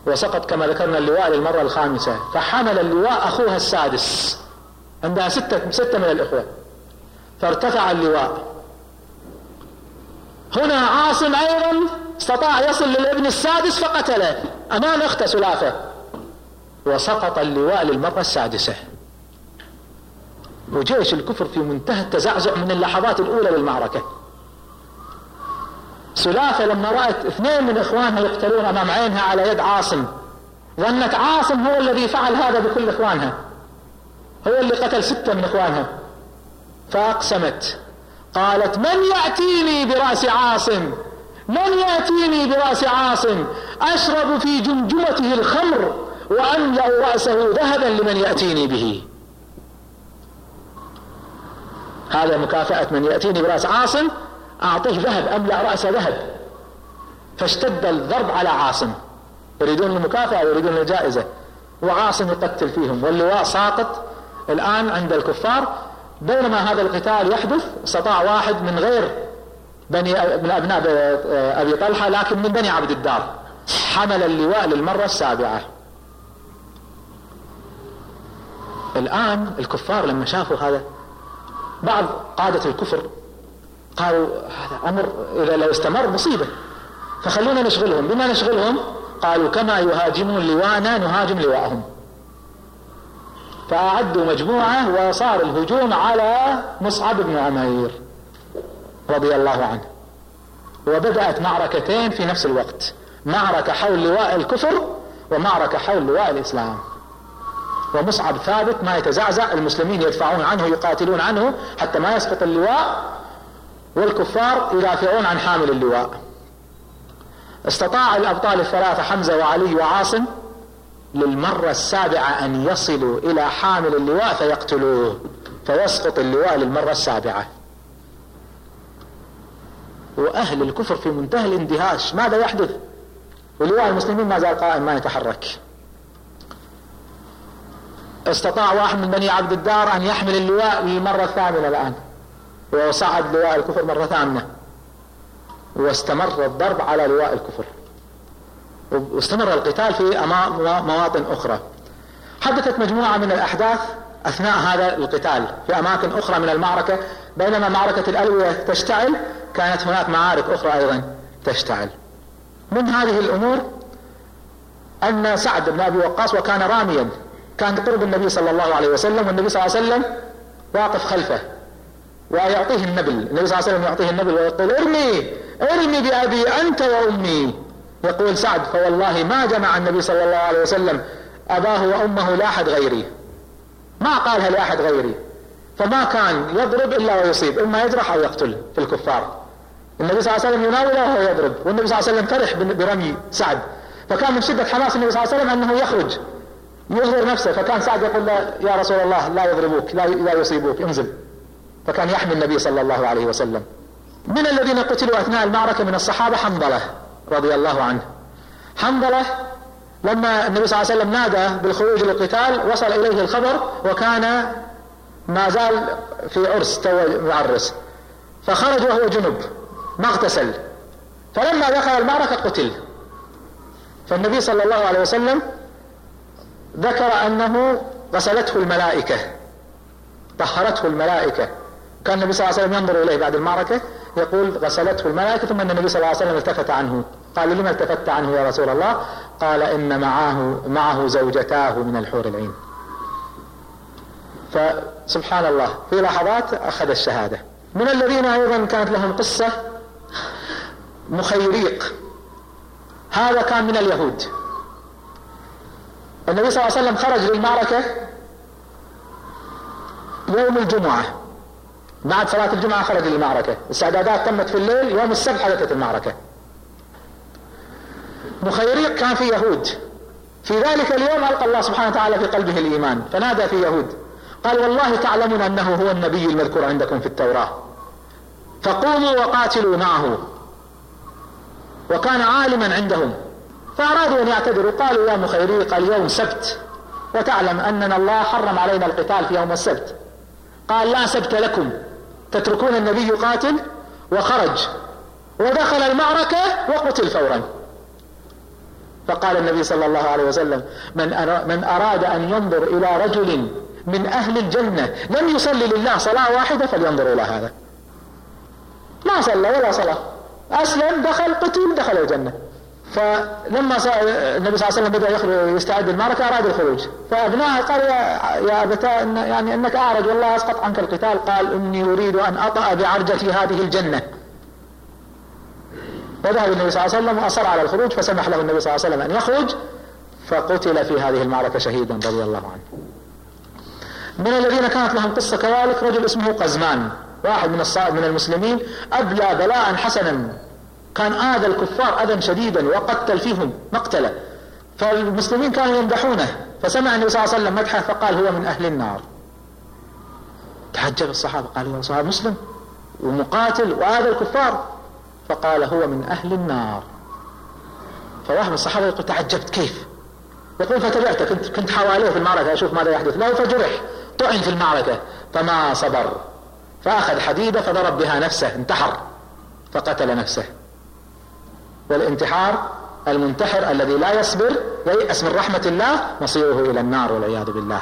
وسقط كما ذكرنا اللواء للمرة الخامسة. فحمل اللواء أخوها السادس عندها ستة, ستة من الإخوة. فارتفع اللواء. هنا عاصم أيضا استطاع يصل للابن السادس فقتله. أمام أخته سلافة وسقط اللواء للمرة السادسة. وجيش الكفر في منتهى التزعزع من اللحظات الأولى للمعركة. سلافة لما رأت اثنين من إخوانها يقتلون أمام عينها على يد عاصم. ظنت عاصم هو الذي فعل هذا بكل إخوانها. هو اللي قتل ستة من إخوانها. فأقسمت. قالت من يأتيني برأس عاصم؟ من يأتيني برأس عاصم أشرب في جمجمته الخمر وأملأ رأسه ذهبا لمن يأتيني به. هذا مكافأة من يأتيني برأس عاصم أعطيه ذهب أملأ رأسه ذهب. فاشتد الضرب على عاصم. يريدون المكافأة ويريدون الجائزة. وعاصم يقتل فيهم. واللواء ساقط الآن عند الكفار. بينما هذا القتال يحدث استطاع واحد من غير بني من ابناء أبي طلحة لكن من بني عبد الدار. حمل اللواء للمرة السابعة. الآن الكفار لما شافوا هذا بعض قادة الكفر قالوا هذا أمر إذا لو استمر مصيبة. فخلونا نشغلهم. بما نشغلهم؟ قالوا كما يهاجمون لواءنا نهاجم لواءهم فأعدوا مجموعة وصار الهجوم على مصعب بن عمير. رضي الله عنه. وبدأت معركتين في نفس الوقت. معركة حول لواء الكفر ومعركة حول لواء الإسلام. ومصعب ثابت ما يتزعزع المسلمين يدفعون عنه يقاتلون عنه حتى ما يسقط اللواء والكفار يدافعون عن حامل اللواء. استطاع الأبطال الثلاثة حمزة وعلي وعاصم للمرة السابعة أن يصلوا إلى حامل اللواء فيقتلوه فيسقط اللواء للمرة السابعة. وأهل الكفر في منتهى الاندهاش ماذا يحدث؟ ولواء المسلمين ما زال قائم؟ ما يتحرك. استطاع واحد من بني عبد الدار أن يحمل اللواء للمرة الثامنة الآن. وصعد لواء الكفر مرة ثامنة واستمر الضرب على لواء الكفر. واستمر القتال في مواطن أخرى. حدثت مجموعة من الأحداث أثناء هذا القتال في أماكن أخرى من المعركة بينما معركة الألوية تشتعل كانت هناك معارك أخرى أيضا تشتعل. من هذه الأمور أن سعد بن أبي وقاص وكان راميا كان قرب النبي صلى الله عليه وسلم والنبي صلى الله عليه وسلم واقف خلفه ويعطيه النبل. النبي صلى الله عليه وسلم يعطيه النبل ويقول ارمي ارمي بأبي أنت وأمي. يقول سعد فوالله ما جمع النبي صلى الله عليه وسلم أباه وأمه لا أحد غيري. ما قالها لأحد غيري. فما كان يضرب إلا ويصيب إما يجرح أو يقتل في الكفار. النبي صلى الله عليه وسلم يناوله وهو يضرب. والنبي صلى الله عليه وسلم فرح برمي سعد. فكان من شدة حماس النبي صلى الله عليه وسلم أنه يخرج. يظهر نفسه. فكان سعد يقول له يا رسول الله لا يضربوك لا لا يصيبوك. انزل. فكان يحمي النبي صلى الله عليه وسلم. من الذين قتلوا أثناء المعركة من الصحابة حنظلة رضي الله عنه. حنظلة لما النبي صلى الله عليه وسلم نادى بالخروج للقتال وصل إليه الخبر وكان ما زال في عرس تو معرس. فخرج وهو جنب ما اغتسل. فلما دخل المعركة قتل. فالنبي صلى الله عليه وسلم ذكر أنه غسلته الملائكة طهرته الملائكة. كان النبي صلى الله عليه وسلم ينظر إليه بعد المعركة يقول غسلته الملائكة ثم النبي صلى الله عليه وسلم التفت عنه. قال لما التفت عنه يا رسول الله؟ قال إن معه, معه زوجتاه من الحور العين. فسبحان الله في لحظات أخذ الشهادة. من الذين أيضا كانت لهم قصة مخيريق. هذا كان من اليهود. النبي صلى الله عليه وسلم خرج للمعركة يوم الجمعة. بعد صلاة الجمعة خرج للمعركة. الاستعدادات تمت في الليل يوم السبت حدثت المعركة. مخيريق كان في يهود. في ذلك اليوم ألقى الله سبحانه وتعالى في قلبه الإيمان فنادى في يهود. قال والله تعلمون أنه هو النبي المذكور عندكم في التوراة. فقوموا وقاتلوا معه. وكان عالما عندهم. فأرادوا أن يعتذروا. قالوا يا مخيريق اليوم سبت. وتعلم أننا الله حرم علينا القتال في يوم السبت. قال لا سبت لكم. تتركون النبي يقاتل وخرج. ودخل المعركة وقتل فورا. فقال النبي صلى الله عليه وسلم من, أراد أن ينظر إلى رجل من أهل الجنة لم يصلي لله صلاة واحدة فلينظر إلى هذا. ما صلى ولا صلاة. أسلم دخل قتل دخل الجنة. فلما النبي صلى الله عليه وسلم بدأ يخرج يستعد للمعركة أراد الخروج. فابنائه قال يا يا ابتاه إن يعني أنك أعرج والله أسقط عنك القتال. قال إني أريد أن أطأ بعرجتي هذه الجنة. وذهب النبي صلى الله عليه وسلم وأصر على الخروج فسمح له النبي صلى الله عليه وسلم أن يخرج فقتل في هذه المعركة شهيدا رضي الله عنه. من الذين كانت لهم قصة كذلك رجل اسمه قزمان واحد من من المسلمين أبلى بلاء حسنا. كان آذى الكفار أذى شديدا وقتل فيهم مقتلة. فالمسلمين كانوا يمدحونه. فسمع النبي صلى الله عليه وسلم مدحه فقال هو من أهل النار. تعجب الصحابة قالوا يا صحابة مسلم ومقاتل وآذى الكفار. فقال هو من أهل النار. فواحد من الصحابة يقول تعجبت كيف؟ يقول فتبعته كنت كنت حواليه في المعركة أشوف ماذا يحدث. له فجرح طعن في المعركة فما صبر. فأخذ حديدة فضرب بها نفسه انتحر فقتل نفسه. والانتحار المنتحر الذي لا يصبر ييأس من رحمة الله مصيره إلى النار والعياذ بالله.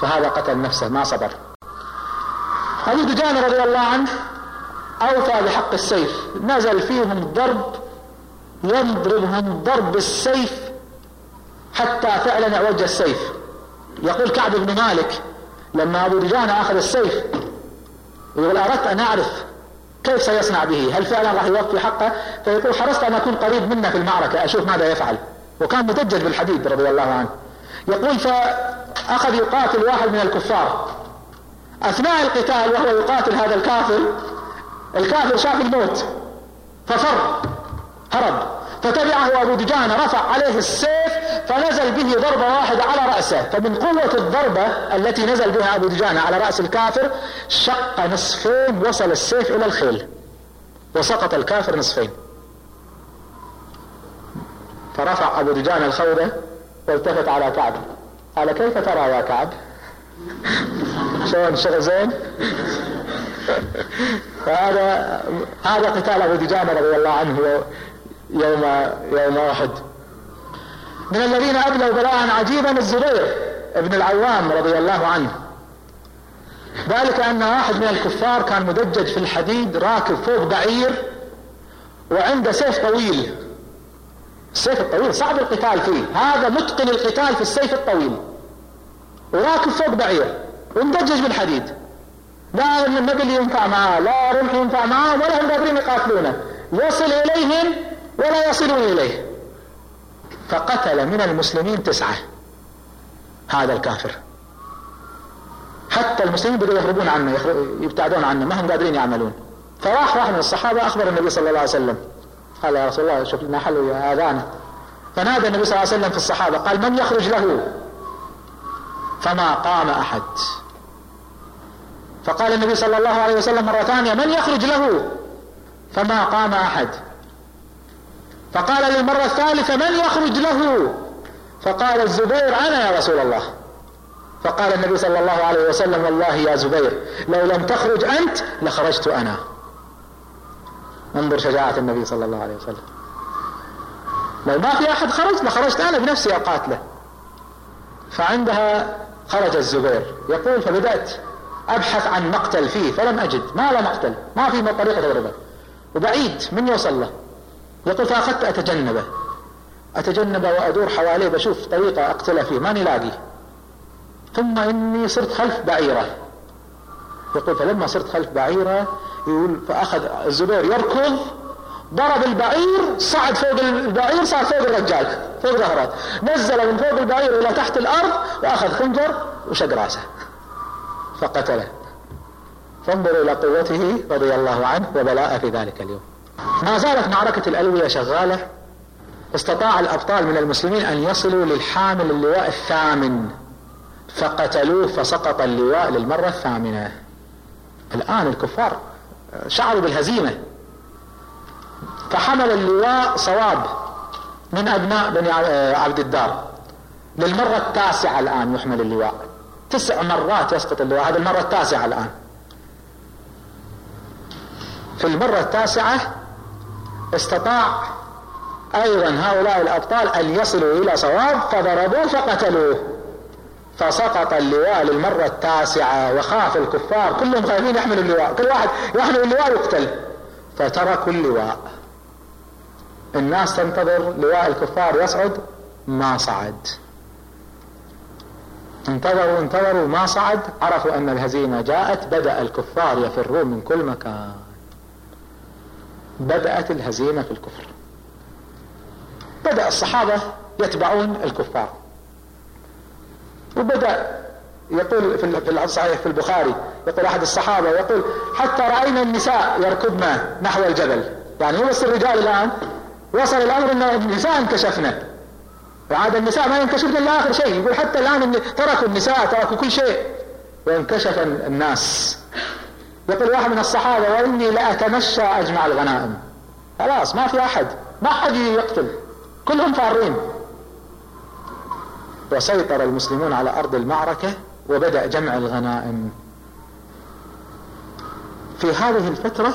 فهذا قتل نفسه ما صبر. أبو دجان رضي الله عنه أوفى بحق السيف. نزل فيهم ضرب يضربهم ضرب السيف حتى فعلا اعوج السيف. يقول كعب بن مالك لما أبو دجان أخذ السيف يقول أردت أن أعرف كيف سيصنع به هل فعلا راح يوفي حقه؟ فيقول حرصت أن أكون قريب منا في المعركة أشوف ماذا يفعل. وكان مدجج بالحديد رضي الله عنه. يقول فأخذ يقاتل واحد من الكفار. أثناء القتال وهو يقاتل هذا الكافر الكافر شاف الموت. ففر هرب. فتبعه أبو دجانة رفع عليه السيف فنزل به ضربة واحدة على رأسه. فمن قوة الضربة التي نزل بها أبو دجانة على رأس الكافر شق نصفين وصل السيف إلى الخيل. وسقط الكافر نصفين. فرفع أبو دجانة الخوذة والتفت على كعب. قال كيف ترى يا كعب؟ شلون شغل زين؟ فهذا هذا قتال أبو دجانه رضي الله عنه يوم يوم أحد. من الذين ابلوا بلاء عجيبا الزبير ابن العوام رضي الله عنه. ذلك أن واحد من الكفار كان مدجج في الحديد راكب فوق بعير وعنده سيف طويل. السيف الطويل صعب القتال فيه. هذا متقن القتال في السيف الطويل. وراكب فوق بعير ومدجج بالحديد لا النبل ينفع معاه لا رمح ينفع معاه ولا هم قادرين يقاتلونه. يصل إليهم ولا يصلون إليه. فقتل من المسلمين تسعة هذا الكافر. حتى المسلمين بدأوا يهربون عنه يبتعدون عنه ما هم قادرين يعملون. فراح واحد من الصحابة أخبر النبي صلى الله عليه وسلم. قال يا رسول الله شوف لنا حل يا آذانه. فنادى النبي صلى الله عليه وسلم في الصحابة قال من يخرج له؟ فما قام أحد. فقال النبي صلى الله عليه وسلم مرة ثانية من يخرج له؟ فما قام أحد. فقال للمرة الثالثة من يخرج له؟ فقال الزبير أنا يا رسول الله. فقال النبي صلى الله عليه وسلم والله يا زبير لو لم تخرج أنت لخرجت أنا. انظر شجاعة النبي صلى الله عليه وسلم. لو ما في أحد خرج لخرجت أنا بنفسي أقاتله فعندها خرج الزبير. يقول فبدأت. أبحث عن مقتل فيه فلم أجد. ما له مقتل ما في طريقة تضربه وبعيد من يوصل له؟ يقول فأخذت أتجنبه. أتجنبه وأدور حواليه بشوف طريقة أقتله فيه ماني لاقي ثم إني صرت خلف بعيرة. يقول فلما صرت خلف بعيرة يقول فأخذ الزبير يركض ضرب البعير صعد فوق البعير صار فوق الرجال فوق ظهره نزل من فوق البعير إلى تحت الأرض وأخذ خنجر وشق رأسه. فقتله. فانظروا إلى قوته رضي الله عنه وبلاءه في ذلك اليوم. ما زالت معركة الألوية شغالة. استطاع الأبطال من المسلمين أن يصلوا للحامل اللواء الثامن. فقتلوه فسقط اللواء للمرة الثامنة. الآن الكفار شعروا بالهزيمة. فحمل اللواء صواب من أبناء بني عبد الدار. للمرة التاسعة الآن يحمل اللواء. تسع مرات يسقط اللواء. هذه المرة التاسعة الآن. في المرة التاسعة استطاع أيضا هؤلاء الأبطال أن يصلوا إلى صواب فضربوه فقتلوه. فسقط اللواء للمرة التاسعة وخاف الكفار. كلهم خايفين يحملوا اللواء. كل واحد يحمل اللواء يقتل فتركوا اللواء. الناس تنتظر لواء الكفار يصعد؟ ما صعد. انتظروا انتظروا ما صعد. عرفوا أن الهزيمة جاءت. بدأ الكفار يفرون من كل مكان. بدأت الهزيمة في الكفر. بدأ الصحابة يتبعون الكفار. وبدأ يقول في الصحيح في البخاري يقول أحد الصحابة يقول حتى رأينا النساء يركضن نحو الجبل. يعني مو بس الرجال الآن. وصل الأمر أن النساء انكشفنا وعاد النساء ما ينكشفن إلا آخر شيء. يقول حتى الآن تركوا النساء تركوا كل شيء. وانكشف الناس. يقول واحد من الصحابة وإني لأتمشى أجمع الغنائم. خلاص ما في أحد. ما حد يقتل. كلهم فارين. وسيطر المسلمون على أرض المعركة وبدأ جمع الغنائم. في هذه الفترة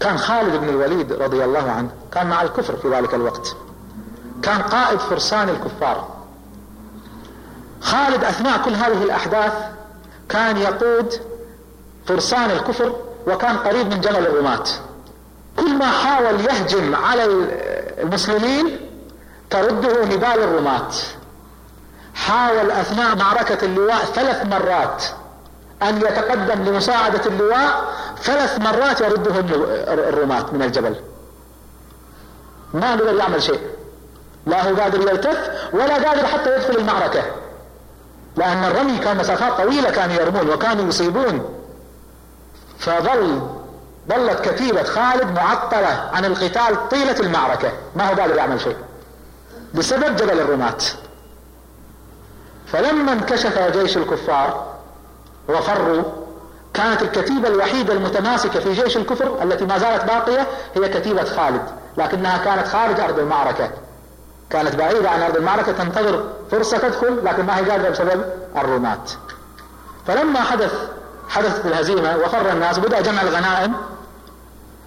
كان خالد بن الوليد رضي الله عنه كان مع الكفر في ذلك الوقت. كان قائد فرسان الكفار. خالد أثناء كل هذه الأحداث كان يقود فرسان الكفر وكان قريب من جبل الرماة. كل ما حاول يهجم على المسلمين ترده نبال الرماة. حاول أثناء معركة اللواء ثلاث مرات أن يتقدم لمساعدة اللواء ثلاث مرات يرده الرماة من الجبل. ما قدر يعمل شيء. لا هو قادر يلتف ولا قادر حتى يدخل المعركة. لأن الرمي كان مسافات طويلة كانوا يرمون وكانوا يصيبون. فظل ظلت كتيبة خالد معطلة عن القتال طيلة المعركة. ما هو قادر يعمل شيء. بسبب جبل الرماة. فلما انكشف جيش الكفار وفروا كانت الكتيبة الوحيدة المتماسكة في جيش الكفر التي ما زالت باقية هي كتيبة خالد لكنها كانت خارج أرض المعركة. كانت بعيدة عن أرض المعركة تنتظر فرصة تدخل لكن ما هي قادرة بسبب الرماة فلما حدث حدثت الهزيمة وفر الناس بدأ جمع الغنائم.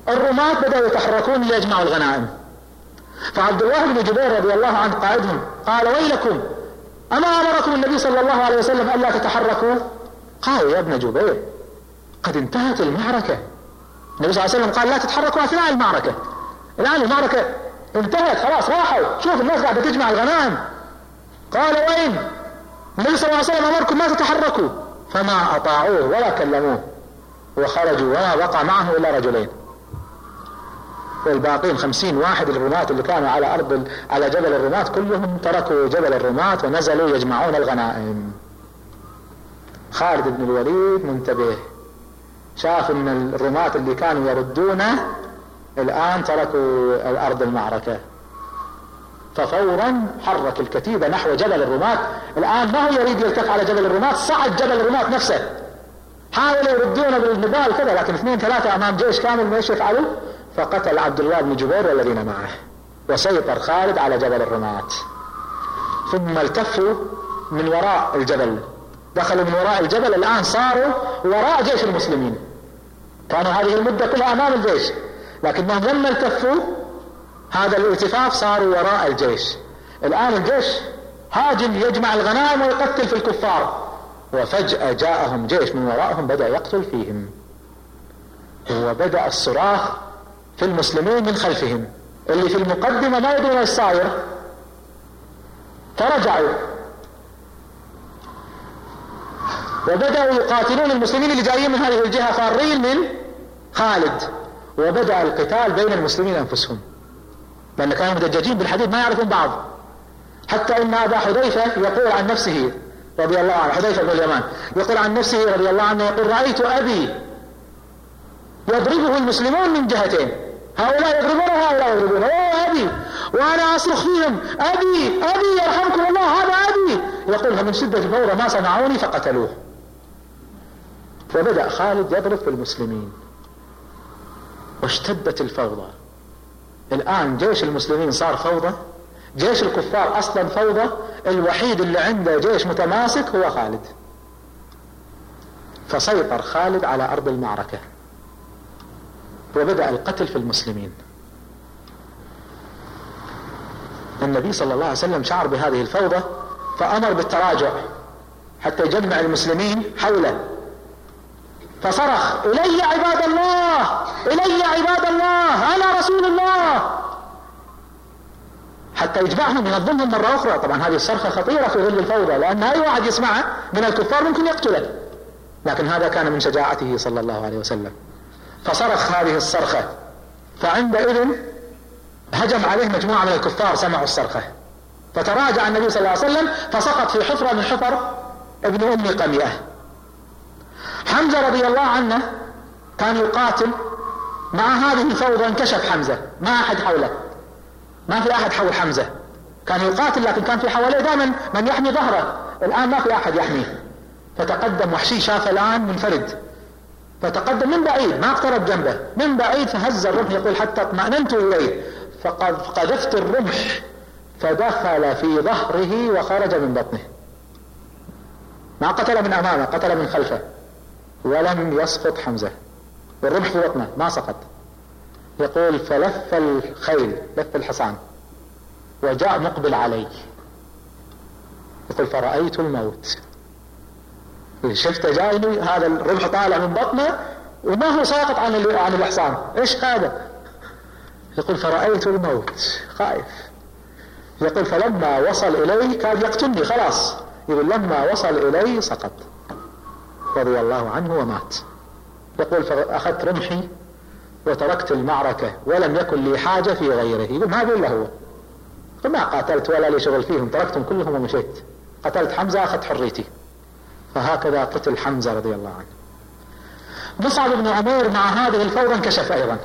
الرماة بدأوا يتحركون ليجمعوا الغنائم. فعبد الله بن جبير رضي الله عنه قائدهم قال ويلكم أما أمركم النبي صلى الله عليه وسلم ألا تتحركوا؟ قالوا يا ابن جبير قد انتهت المعركة. النبي صلى الله عليه وسلم قال لا تتحركوا أثناء المعركة. الآن المعركة انتهت خلاص راحوا. شوف الناس قاعدة تجمع الغنائم قال وين؟ النبي صلى الله عليه وسلم أمركم ما تتحركوا. فما أطاعوه ولا كلموه. وخرجوا وما بقى معه إلا رجلين. والباقين خمسين واحد الرماة اللي كانوا على أرض على جبل الرماة كلهم تركوا جبل الرماة ونزلوا يجمعون الغنائم. خالد بن الوليد منتبه. شاف ان الرماة اللي كانوا يردونه الآن تركوا الأرض المعركة. ففورا حرك الكتيبة نحو جبل الرماة. الآن ما هو يريد يلتف على جبل الرماة؟ صعد جبل الرماة نفسه. حاولوا يردونه بالنبال كذا لكن اثنين ثلاثة أمام جيش كامل إيش يفعلوا فقتل عبد الله بن جبير والذين معه وسيطر خالد على جبل الرماة. ثم التفوا من وراء الجبل. دخلوا من وراء الجبل. الآن صاروا وراء جيش المسلمين. كانوا هذه المدة كلها أمام الجيش. لكنهم لما التفوا هذا الالتفاف صاروا وراء الجيش. الآن الجيش هاجم يجمع الغنائم ويقتل في الكفار. وفجأة جاءهم جيش من ورائهم بدأ يقتل فيهم. وبدأ الصراخ في المسلمين من خلفهم. اللي في المقدمة ما يدرون إيش صاير. فرجعوا وبدأوا يقاتلون المسلمين اللي جايين من هذه الجهة فارين من خالد. وبدأ القتال بين المسلمين أنفسهم. لأن كانوا مدججين بالحديد ما يعرفون بعض. حتى إن أبا حذيفة يقول عن نفسه رضي الله عنه حذيفة بن اليمان يقول عن نفسه رضي الله عنه يقول رأيت أبي يضربه المسلمون من جهتين. هؤلاء يضربون وهؤلاء يضربون أوه أبي وأنا أصرخ فيهم. أبي أبي يرحمكم الله هذا أبي. يقول فمن شدة الفورة ما صنعوني فقتلوه. وبدأ خالد يضرب في المسلمين واشتدت الفوضى. الآن جيش المسلمين صار فوضى. جيش الكفار أصلا فوضى. الوحيد اللي عنده جيش متماسك هو خالد. فسيطر خالد على أرض المعركة. وبدأ القتل في المسلمين. النبي صلى الله عليه وسلم شعر بهذه الفوضى فأمر بالتراجع حتى يجمع المسلمين حوله. فصرخ إلي عباد الله إلي عباد الله أنا رسول الله. حتى يجمعهم ينظمهم مرة أخرى. طبعا هذه الصرخة خطيرة في ظل الفوضى لأن أي واحد يسمعها من الكفار ممكن يقتله. لكن هذا كان من شجاعته صلى الله عليه وسلم. فصرخ هذه الصرخة. فعندئذ هجم عليه مجموعة من الكفار سمعوا الصرخة. فتراجع النبي صلى الله عليه وسلم فسقط في حفرة من حفر ابن أم قميئة حمزة رضي الله عنه كان يقاتل مع هذه الفوضى انكشف حمزة. ما أحد حوله. ما في أحد حول حمزة. كان يقاتل لكن كان في حواليه دائما من يحمي ظهره. الآن ما في أحد يحميه. فتقدم وحشي شاف الآن منفرد. فتقدم من بعيد ما اقترب جنبه. من بعيد فهز الرمح يقول حتى اطمأننت إليه. فقد قذفت الرمح فدخل في ظهره وخرج من بطنه. ما قتل من أمامه قتل من خلفه. ولم يسقط حمزة. والرمح في بطنه ما سقط. يقول فلف الخيل لف الحصان وجاء مقبل علي. يقول فرأيت الموت. شفته جايني هذا الرمح طالع من بطنه وما هو ساقط عن عن الحصان إيش هذا؟ يقول فرأيت الموت. خائف يقول فلما وصل إليه كان يقتلني خلاص. يقول لما وصل إلي سقط. رضي الله عنه ومات. يقول فأخذت رمحي وتركت المعركة ولم يكن لي حاجة في غيره. يقول ما له هو. ما قاتلت ولا لي شغل فيهم تركتهم كلهم ومشيت. قتلت حمزة أخذت حريتي. فهكذا قتل حمزة رضي الله عنه. مصعب بن عمير مع هذه الفوضى انكشف أيضا.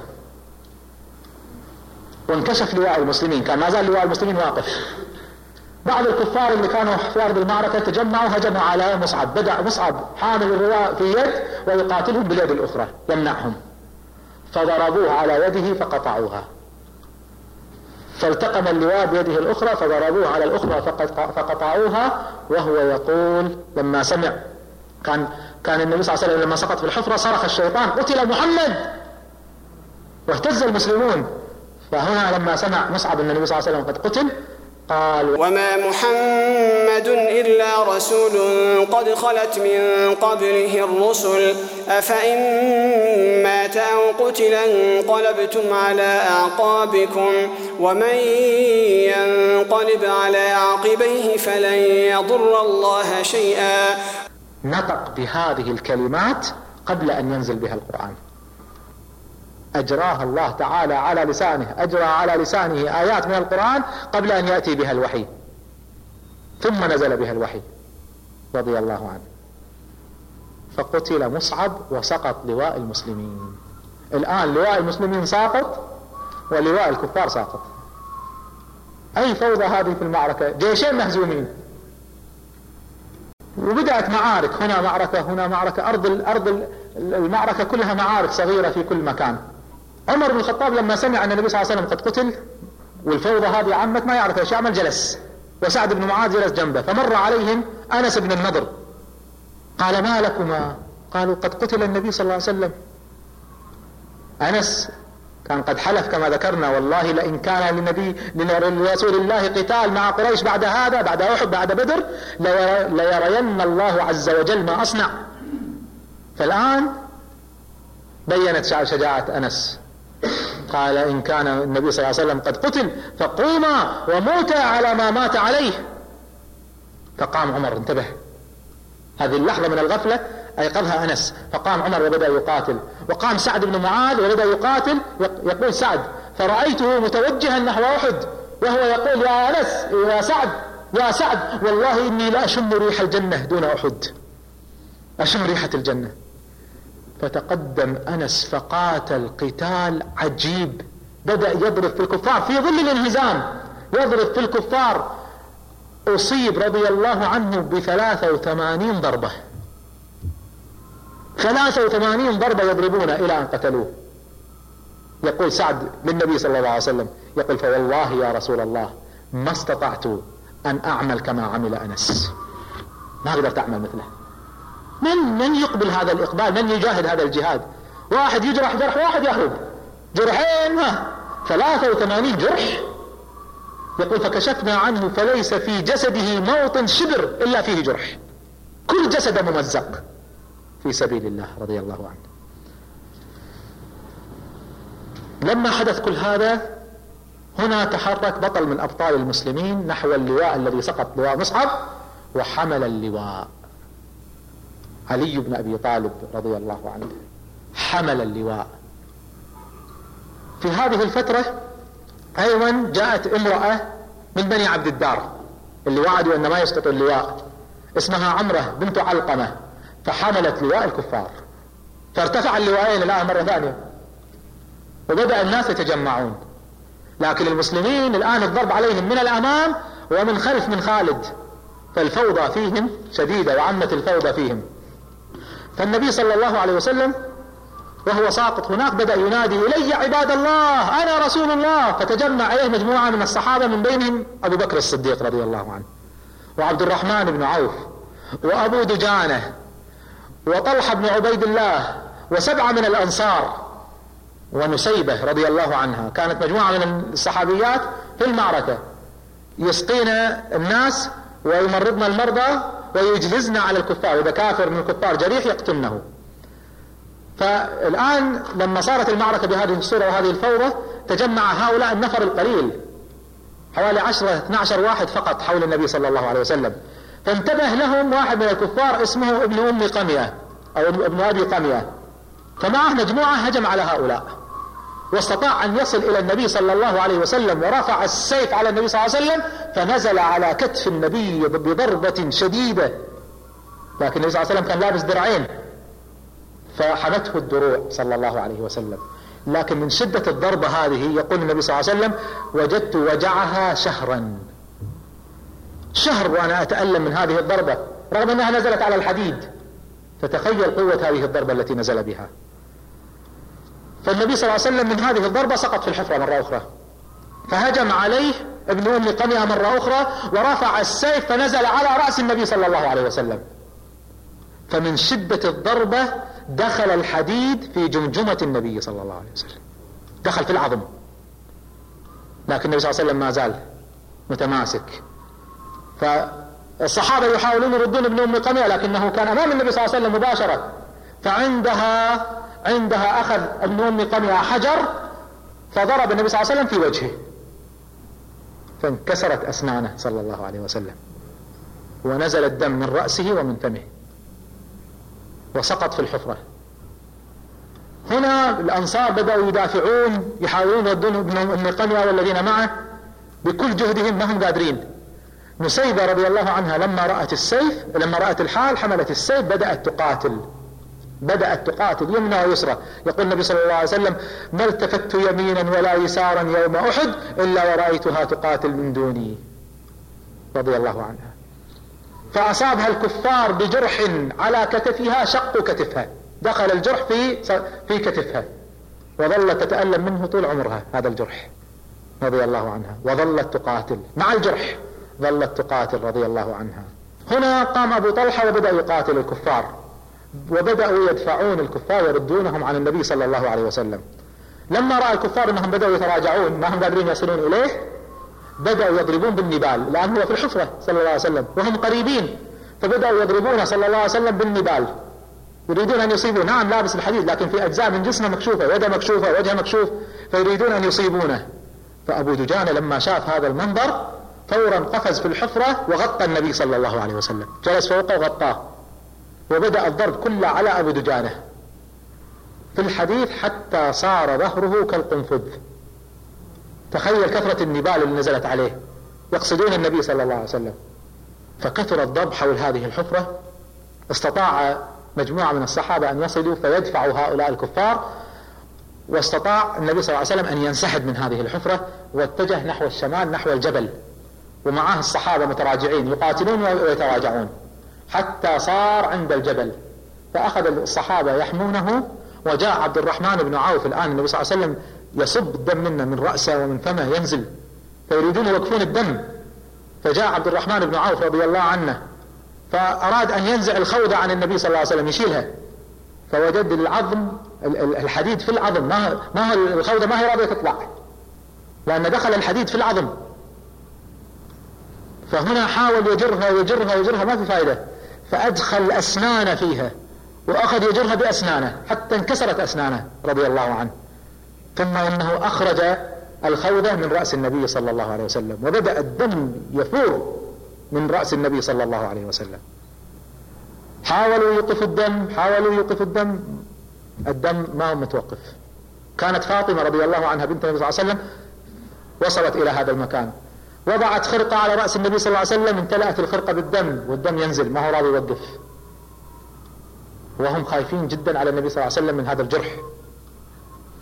وانكشف لواء المسلمين. كان ما زال لواء المسلمين واقف. بعض الكفار اللي كانوا في ارض المعركه تجمعوا هجموا على مصعب. بدأ مصعب حامل اللواء في يد ويقاتلهم باليد الأخرى يمنعهم. فضربوه على يده فقطعوها. فالتقم اللواء بيده الأخرى فضربوه على الأخرى فقطعوها وهو يقول لما سمع كان كان النبي صلى الله عليه وسلم لما سقط في الحفرة صرخ الشيطان قتل محمد! واهتز المسلمون. فهنا لما سمع مصعب إن النبي صلى الله عليه وسلم قد قتل قال وما محمد إلا رسول قد خلت من قبله الرسل. أفإن مات أو قتل انقلبتم على أعقابكم ومن ينقلب على عقبيه فلن يضر الله شيئا. نطق بهذه الكلمات قبل أن ينزل بها القرآن. أجراها الله تعالى على لسانه أجرى على لسانه آيات من القرآن قبل أن يأتي بها الوحي. ثم نزل بها الوحي رضي الله عنه. فقتل مصعب وسقط لواء المسلمين. الآن لواء المسلمين ساقط ولواء الكفار ساقط. أي فوضى هذه في المعركة؟ جيشين مهزومين. وبدأت معارك. هنا معركة هنا معركة. أرض الأرض المعركة كلها معارك صغيرة في كل مكان. عمر بن الخطاب لما سمع أن النبي صلى الله عليه وسلم قد قتل والفوضى هذه عمت ما يعرف إيش يعمل جلس. وسعد بن معاذ جلس جنبه فمر عليهم أنس بن النضر. قال ما لكما؟ قالوا قد قتل النبي صلى الله عليه وسلم. أنس كان قد حلف كما ذكرنا والله لئن كان للنبي لرسول الله قتال مع قريش بعد هذا بعد أحد بعد بدر ليرين الله عز وجل ما أصنع. فالآن بينت شجاعة أنس. قال إن كان النبي صلى الله عليه وسلم قد قتل فقوما وموتا على ما مات عليه. فقام عمر انتبه. هذه اللحظة من الغفلة أيقظها أنس. فقام عمر وبدأ يقاتل. وقام سعد بن معاذ وبدأ يقاتل. يقول سعد فرأيته متوجها نحو أحد. وهو يقول يا أنس يا سعد يا سعد والله إني لا أشم ريح الجنة دون أحد. أشم ريحة الجنة. فتقدم أنس فقاتل قتال عجيب. بدأ يضرب في الكفار في ظل الانهزام. يضرب في الكفار. أصيب رضي الله عنه بثلاثة وثمانين ضربة. ثلاثة وثمانين ضربة يضربون إلى أن قتلوه. يقول سعد للنبي صلى الله عليه وسلم يقول فوالله يا رسول الله ما استطعت أن أعمل كما عمل أنس. ما قدرت أعمل مثله. من من يقبل هذا الإقبال؟ من يجاهد هذا الجهاد؟ واحد يجرح جرح واحد يهرب. جرحين ما ثلاثة وثمانين جرح. يقول فكشفنا عنه فليس في جسده موطن شبر إلا فيه جرح. كل جسده ممزق في سبيل الله رضي الله عنه. لما حدث كل هذا هنا تحرك بطل من أبطال المسلمين نحو اللواء الذي سقط لواء مصعب وحمل اللواء. علي بن أبي طالب رضي الله عنه حمل اللواء. في هذه الفترة أيضا جاءت امرأة من بني عبد الدار. اللي وعدوا أن ما يسقطوا اللواء. اسمها عمرة بنت علقمة. فحملت لواء الكفار. فارتفع اللواءين الآن مرة ثانية. وبدأ الناس يتجمعون. لكن المسلمين الآن الضرب عليهم من الأمام ومن خلف من خالد. فالفوضى فيهم شديدة وعمت الفوضى فيهم. فالنبي صلى الله عليه وسلم وهو ساقط هناك بدأ ينادي إلي عباد الله أنا رسول الله. فتجمع عليه مجموعة من الصحابة من بينهم أبو بكر الصديق رضي الله عنه وعبد الرحمن بن عوف وأبو دجانة وطلحة بن عبيد الله وسبعة من الأنصار ونسيبة رضي الله عنها. كانت مجموعة من الصحابيات في المعركة يسقينا الناس ويمرضنا المرضى ويجهزن على الكفار إذا كافر من الكفار جريح يقتلنه. فالآن لما صارت المعركة بهذه الصورة وهذه الفوضى تجمع هؤلاء النفر القليل حوالي عشرة 12 واحد فقط حول النبي صلى الله عليه وسلم. فانتبه لهم واحد من الكفار اسمه ابن أم قمية أو ابن أبي قمية. فمعه مجموعة هجم على هؤلاء. واستطاع أن يصل إلى النبي صلى الله عليه وسلم ورفع السيف على النبي صلى الله عليه وسلم فنزل على كتف النبي بضربة شديدة. لكن النبي صلى الله عليه وسلم كان لابس درعين فحمته الدروع صلى الله عليه وسلم. لكن من شدة الضربة هذه يقول النبي صلى الله عليه وسلم وجدت وجعها شهرا. شهر وأنا أتألم من هذه الضربة رغم أنها نزلت على الحديد. فتخيل قوة هذه الضربة التي نزل بها. فالنبي صلى الله عليه وسلم من هذه الضربة سقط في الحفرة مرة أخرى. فهجم عليه ابن أم قمية مرة أخرى ورفع السيف فنزل على رأس النبي صلى الله عليه وسلم. فمن شدة الضربة دخل الحديد في جمجمة النبي صلى الله عليه وسلم. دخل في العظم. لكن النبي صلى الله عليه وسلم ما زال متماسك. فالصحابة يحاولون يردون ابن أم قمية لكنه كان أمام النبي صلى الله عليه وسلم مباشرة. فعندها عندها أخذ ابن أم قمية حجر فضرب النبي صلى الله عليه وسلم في وجهه. فانكسرت أسنانه صلى الله عليه وسلم. ونزل الدم من رأسه ومن فمه. وسقط في الحفرة. هنا الأنصار بدأوا يدافعون يحاولون يردون ابن أم قمية والذين معه بكل جهدهم ما هم قادرين. نسيبة رضي الله عنها لما رأت السيف لما رأت الحال حملت السيف بدأت تقاتل. بدأت تقاتل يمنى ويسرى. يقول النبي صلى الله عليه وسلم ما التفت يمينا ولا يسارا يوم أحد إلا ورأيتها تقاتل من دوني. رضي الله عنها. فأصابها الكفار بجرح على كتفها شقوا كتفها. دخل الجرح في في كتفها. وظلت تتألم منه طول عمرها هذا الجرح. رضي الله عنها. وظلت تقاتل. مع الجرح ظلت تقاتل رضي الله عنها. هنا قام أبو طلحة وبدأ يقاتل الكفار. وبدأوا يدفعون الكفار يردونهم عن النبي صلى الله عليه وسلم. لما رأى الكفار أنهم بدأوا يتراجعون ما هم قادرين يصلون إليه بدأوا يضربون بالنبال لأن هو في الحفرة صلى الله عليه وسلم وهم قريبين فبدأوا يضربونه صلى الله عليه وسلم بالنبال. يريدون أن يصيبوه. نعم لابس الحديد لكن في أجزاء من جسمه مكشوفة يده مكشوفة وجهه مكشوف فيريدون أن يصيبونه. فأبو دجانة لما شاف هذا المنظر فورا قفز في الحفرة وغطى النبي صلى الله عليه وسلم. جلس فوقه وغطاه. وبدأ الضرب كله على أبو دجانة. في الحديث حتى صار ظهره كالقنفذ. تخيل كثرة النبال اللي نزلت عليه. يقصدون النبي صلى الله عليه وسلم. فكثر الضرب حول هذه الحفرة. استطاع مجموعة من الصحابة أن يصلوا فيدفعوا هؤلاء الكفار. واستطاع النبي صلى الله عليه وسلم أن ينسحب من هذه الحفرة واتجه نحو الشمال نحو الجبل. ومعه الصحابة متراجعين يقاتلون ويتراجعون. حتى صار عند الجبل. فأخذ الصحابة يحمونه وجاء عبد الرحمن بن عوف الآن النبي صلى الله عليه وسلم يصب الدم منه من رأسه ومن فمه ينزل فيريدون يوقفون الدم. فجاء عبد الرحمن بن عوف رضي الله عنه فأراد أن ينزع الخوذة عن النبي صلى الله عليه وسلم يشيلها. فوجد العظم الحديد في العظم ما ما الخوذة ما هي راضية تطلع؟ لأن دخل الحديد في العظم. فهنا حاول يجرها ويجرها ويجرها ما في فائدة فأدخل أسنان فيها وأخذ يجرها بأسنانه حتى انكسرت أسنانه رضي الله عنه. ثم إنه أخرج الخوذة من رأس النبي صلى الله عليه وسلم وبدأ الدم يفور من رأس النبي صلى الله عليه وسلم. حاولوا يوقفوا الدم حاولوا يوقفوا الدم الدم ما هو متوقف. كانت فاطمة رضي الله عنها بنت النبي صلى الله عليه وسلم وصلت إلى هذا المكان. وضعت خرقة على رأس النبي صلى الله عليه وسلم امتلأت الخرقة بالدم والدم ينزل ما هو راضي يوقف. وهم خايفين جدا على النبي صلى الله عليه وسلم من هذا الجرح.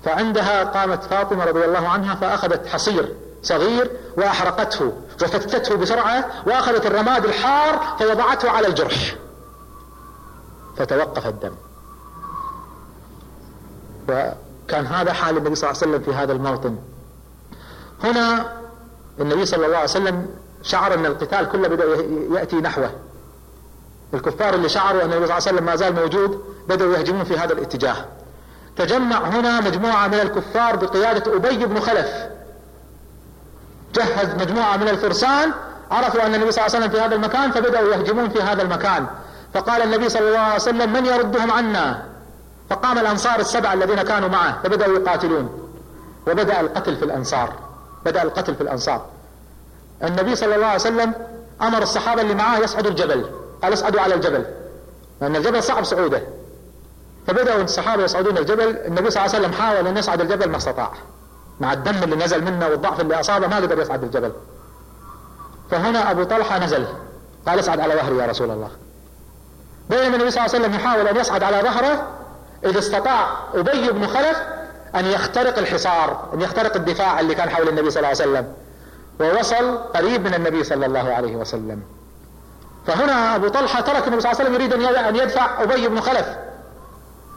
فعندها قامت فاطمة رضي الله عنها فأخذت حصير صغير وأحرقته وفتته بسرعة وأخذت الرماد الحار فوضعته على الجرح. فتوقف الدم. وكان هذا حال النبي صلى الله عليه وسلم في هذا الموطن. هنا النبي صلى الله عليه وسلم شعر أن القتال كله بدأ يأتي نحوه. الكفار اللي شعروا أن النبي صلى الله عليه وسلم ما زال موجود بدأوا يهجمون في هذا الاتجاه. تجمع هنا مجموعة من الكفار بقيادة أبي بن خلف. جهز مجموعة من الفرسان عرفوا أن النبي صلى الله عليه وسلم في هذا المكان فبدأوا يهجمون في هذا المكان. فقال النبي صلى الله عليه وسلم من يردهم عنا؟ فقام الأنصار السبعة الذين كانوا معه فبدأوا يقاتلون. وبدأ القتل في الأنصار. بدأ القتل في الأنصار. النبي صلى الله عليه وسلم أمر الصحابة اللي معاه يصعدوا الجبل. قال اصعدوا على الجبل. لأن الجبل صعب صعوده. فبدأوا الصحابة يصعدون الجبل. النبي صلى الله عليه وسلم حاول أن يصعد الجبل ما استطاع. مع الدم اللي نزل منه والضعف اللي أصابه ما قدر يصعد الجبل. فهنا أبو طلحة نزل. قال اصعد على ظهري يا رسول الله. بينما النبي صلى الله عليه وسلم يحاول أن يصعد على ظهره. إذ استطاع أبي بن خلف أن يخترق الحصار أن يخترق الدفاع اللي كان حول النبي صلى الله عليه وسلم. ووصل قريب من النبي صلى الله عليه وسلم. فهنا أبو طلحة ترك النبي صلى الله عليه وسلم يريد أن يدفع أبي بن خلف.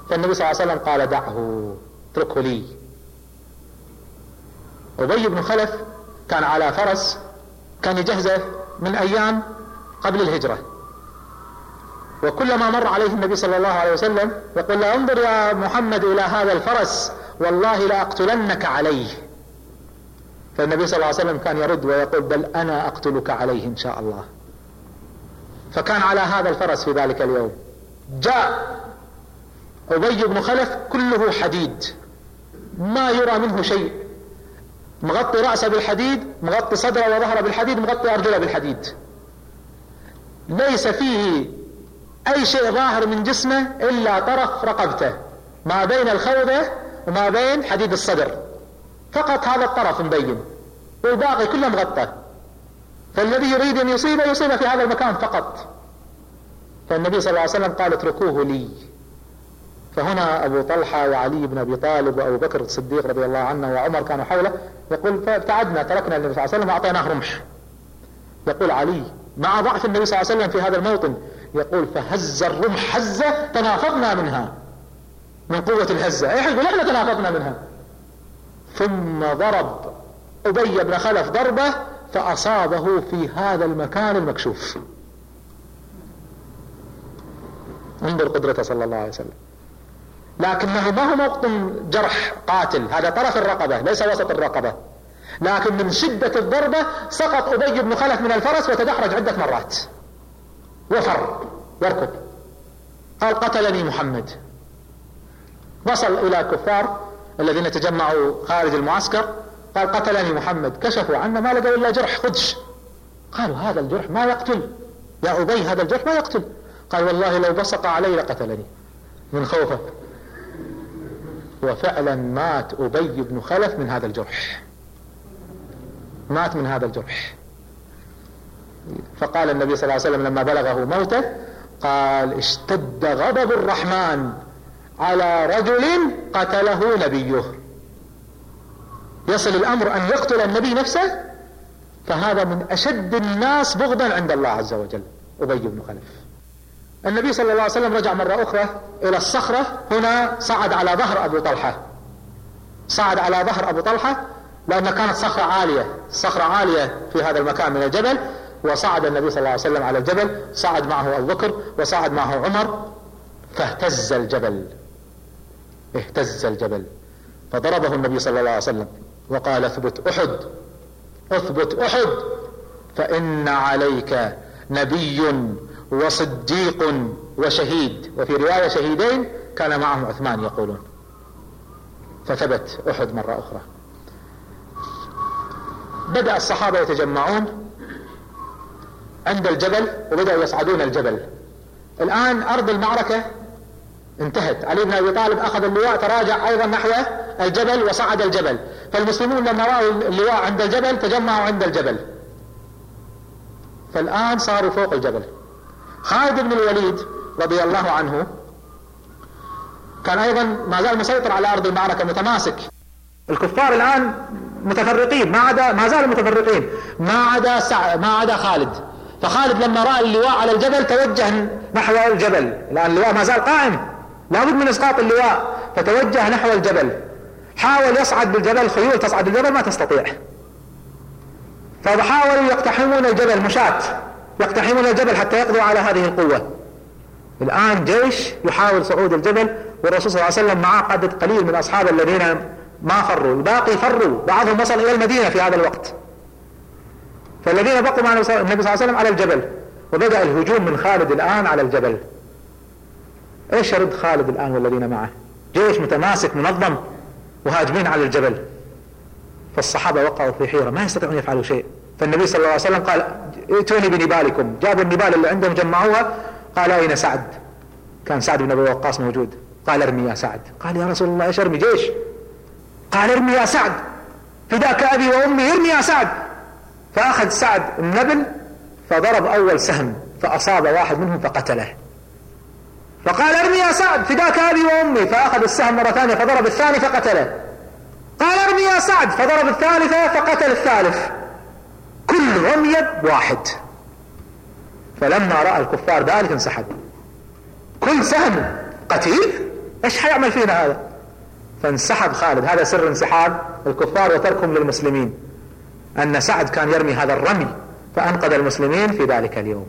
فالنبي صلى الله عليه وسلم قال دعه اتركه لي. أبي بن خلف كان على فرس كان يجهزه من أيام قبل الهجرة. وكلما مر عليه النبي صلى الله عليه وسلم يقول له انظر يا محمد إلى هذا الفرس والله لأقتلنك عليه. فالنبي صلى الله عليه وسلم كان يرد ويقول بل أنا أقتلك عليه إن شاء الله. فكان على هذا الفرس في ذلك اليوم. جاء أبي بن خلف كله حديد ما يرى منه شيء. مغطي رأسه بالحديد مغطي صدره وظهره بالحديد مغطي أرجله بالحديد. ليس فيه أي شيء ظاهر من جسمه إلا طرف رقبته ما بين الخوذة وما بين حديد الصدر. فقط هذا الطرف مبين والباقي كله مغطى. فالذي يريد أن يصيبه يصيبه في هذا المكان فقط. فالنبي صلى الله عليه وسلم قال اتركوه لي. فهنا أبو طلحة وعلي بن أبي طالب وأبو بكر الصديق رضي الله عنه وعمر كانوا حوله يقول فابتعدنا تركنا النبي صلى الله عليه وسلم وأعطيناه رمح. يقول علي مع ضعف النبي صلى الله عليه وسلم في هذا الموطن يقول فهز الرمح هزة تنافضنا منها من قوة الهزة يقول إحنا تنافضنا منها. ثم ضرب أبي بن خلف ضربة فأصابه في هذا المكان المكشوف. انظر قدرته صلى الله عليه وسلم. لكنه ما هو موقف جرح قاتل. هذا طرف الرقبة ليس وسط الرقبة. لكن من شدة الضربة سقط أبي بن خلف من الفرس وتدحرج عدة مرات. وفر يركض. قال قتلني محمد. وصل إلى كفار الذين تجمعوا خارج المعسكر. قال قتلني محمد. كشفوا عنه ما لقوا إلا جرح خدش. قالوا هذا الجرح ما يقتل. يا أبي هذا الجرح ما يقتل. قال والله لو بصق علي لقتلني. من خوفه وفعلا مات أبي بن خلف من هذا الجرح. مات من هذا الجرح. فقال النبي صلى الله عليه وسلم لما بلغه موته قال اشتد غضب الرحمن على رجل قتله نبيه. يصل الأمر أن يقتل النبي نفسه فهذا من أشد الناس بغضا عند الله عز وجل. أبي بن خلف. النبي صلى الله عليه وسلم رجع مرة أخرى إلى الصخرة هنا صعد على ظهر أبو طلحة. صعد على ظهر أبو طلحة لأن كانت صخرة عالية صخرة عالية في هذا المكان من الجبل. وصعد النبي صلى الله عليه وسلم على الجبل صعد معه أبو بكر وصعد معه عمر فاهتز الجبل. اهتز الجبل. فضربه النبي صلى الله عليه وسلم وقال اثبت أحد اثبت أحد فإن عليك نبي وصديق وشهيد. وفي رواية شهيدين كان معه عثمان يقولون. فثبت أحد مرة أخرى. بدأ الصحابة يتجمعون عند الجبل وبدأوا يصعدون الجبل. الآن أرض المعركة انتهت. علي بن أبي طالب أخذ اللواء تراجع أيضا نحو الجبل وصعد الجبل. فالمسلمون لما رأوا اللواء عند الجبل تجمعوا عند الجبل. فالآن صاروا فوق الجبل. خالد بن الوليد رضي الله عنه كان أيضا ما زال مسيطر على أرض المعركة متماسك. الكفار الآن متفرقين. ما عدا ما زالوا متفرقين. ما عدا سع... ما عدا خالد. فخالد لما رأى اللواء على الجبل توجه نحو الجبل. لأن اللواء ما زال قائم. لابد من إسقاط اللواء. فتوجه نحو الجبل. حاول يصعد بالجبل خيول تصعد الجبل ما تستطيع. فحاولوا يقتحمون الجبل مشاة. يقتحمون الجبل حتى يقضوا على هذه القوة. الآن جيش يحاول صعود الجبل والرسول صلى الله عليه وسلم معه عدد قليل من أصحابه الذين ما فروا. الباقي فروا. بعضهم وصل إلى المدينة في هذا الوقت. فالذين بقوا مع النبي صلى الله عليه وسلم على الجبل وبدأ الهجوم من خالد الآن على الجبل. إيش يرد خالد الآن والذين معه؟ جيش متماسك منظم وهاجمين على الجبل. فالصحابة وقعوا في حيرة ما يستطيعون يفعلوا شيء. فالنبي صلى الله عليه وسلم قال ائتوني بنبالكم. جابوا النبال اللي عندهم جمعوها قال أين سعد؟ كان سعد بن أبي وقاص موجود. قال ارمي يا سعد. قال يا رسول الله إيش ارمي؟ جيش. قال ارمي يا سعد. فداك أبي وأمي ارمي يا سعد. فأخذ سعد النبل فضرب أول سهم فأصاب واحد منهم فقتله. فقال ارمي يا سعد فداك أبي وأمي فأخذ السهم مرة ثانية فضرب الثاني فقتله. قال ارمي يا سعد فضرب الثالثه فقتل الثالث. كل رميه بواحد فلما رأى الكفار ذلك انسحب. كل سهم قتيل؟ إيش حيعمل فينا هذا؟ فانسحب خالد. هذا سر انسحاب الكفار وتركهم للمسلمين. أن سعد كان يرمي هذا الرمي فأنقذ المسلمين في ذلك اليوم.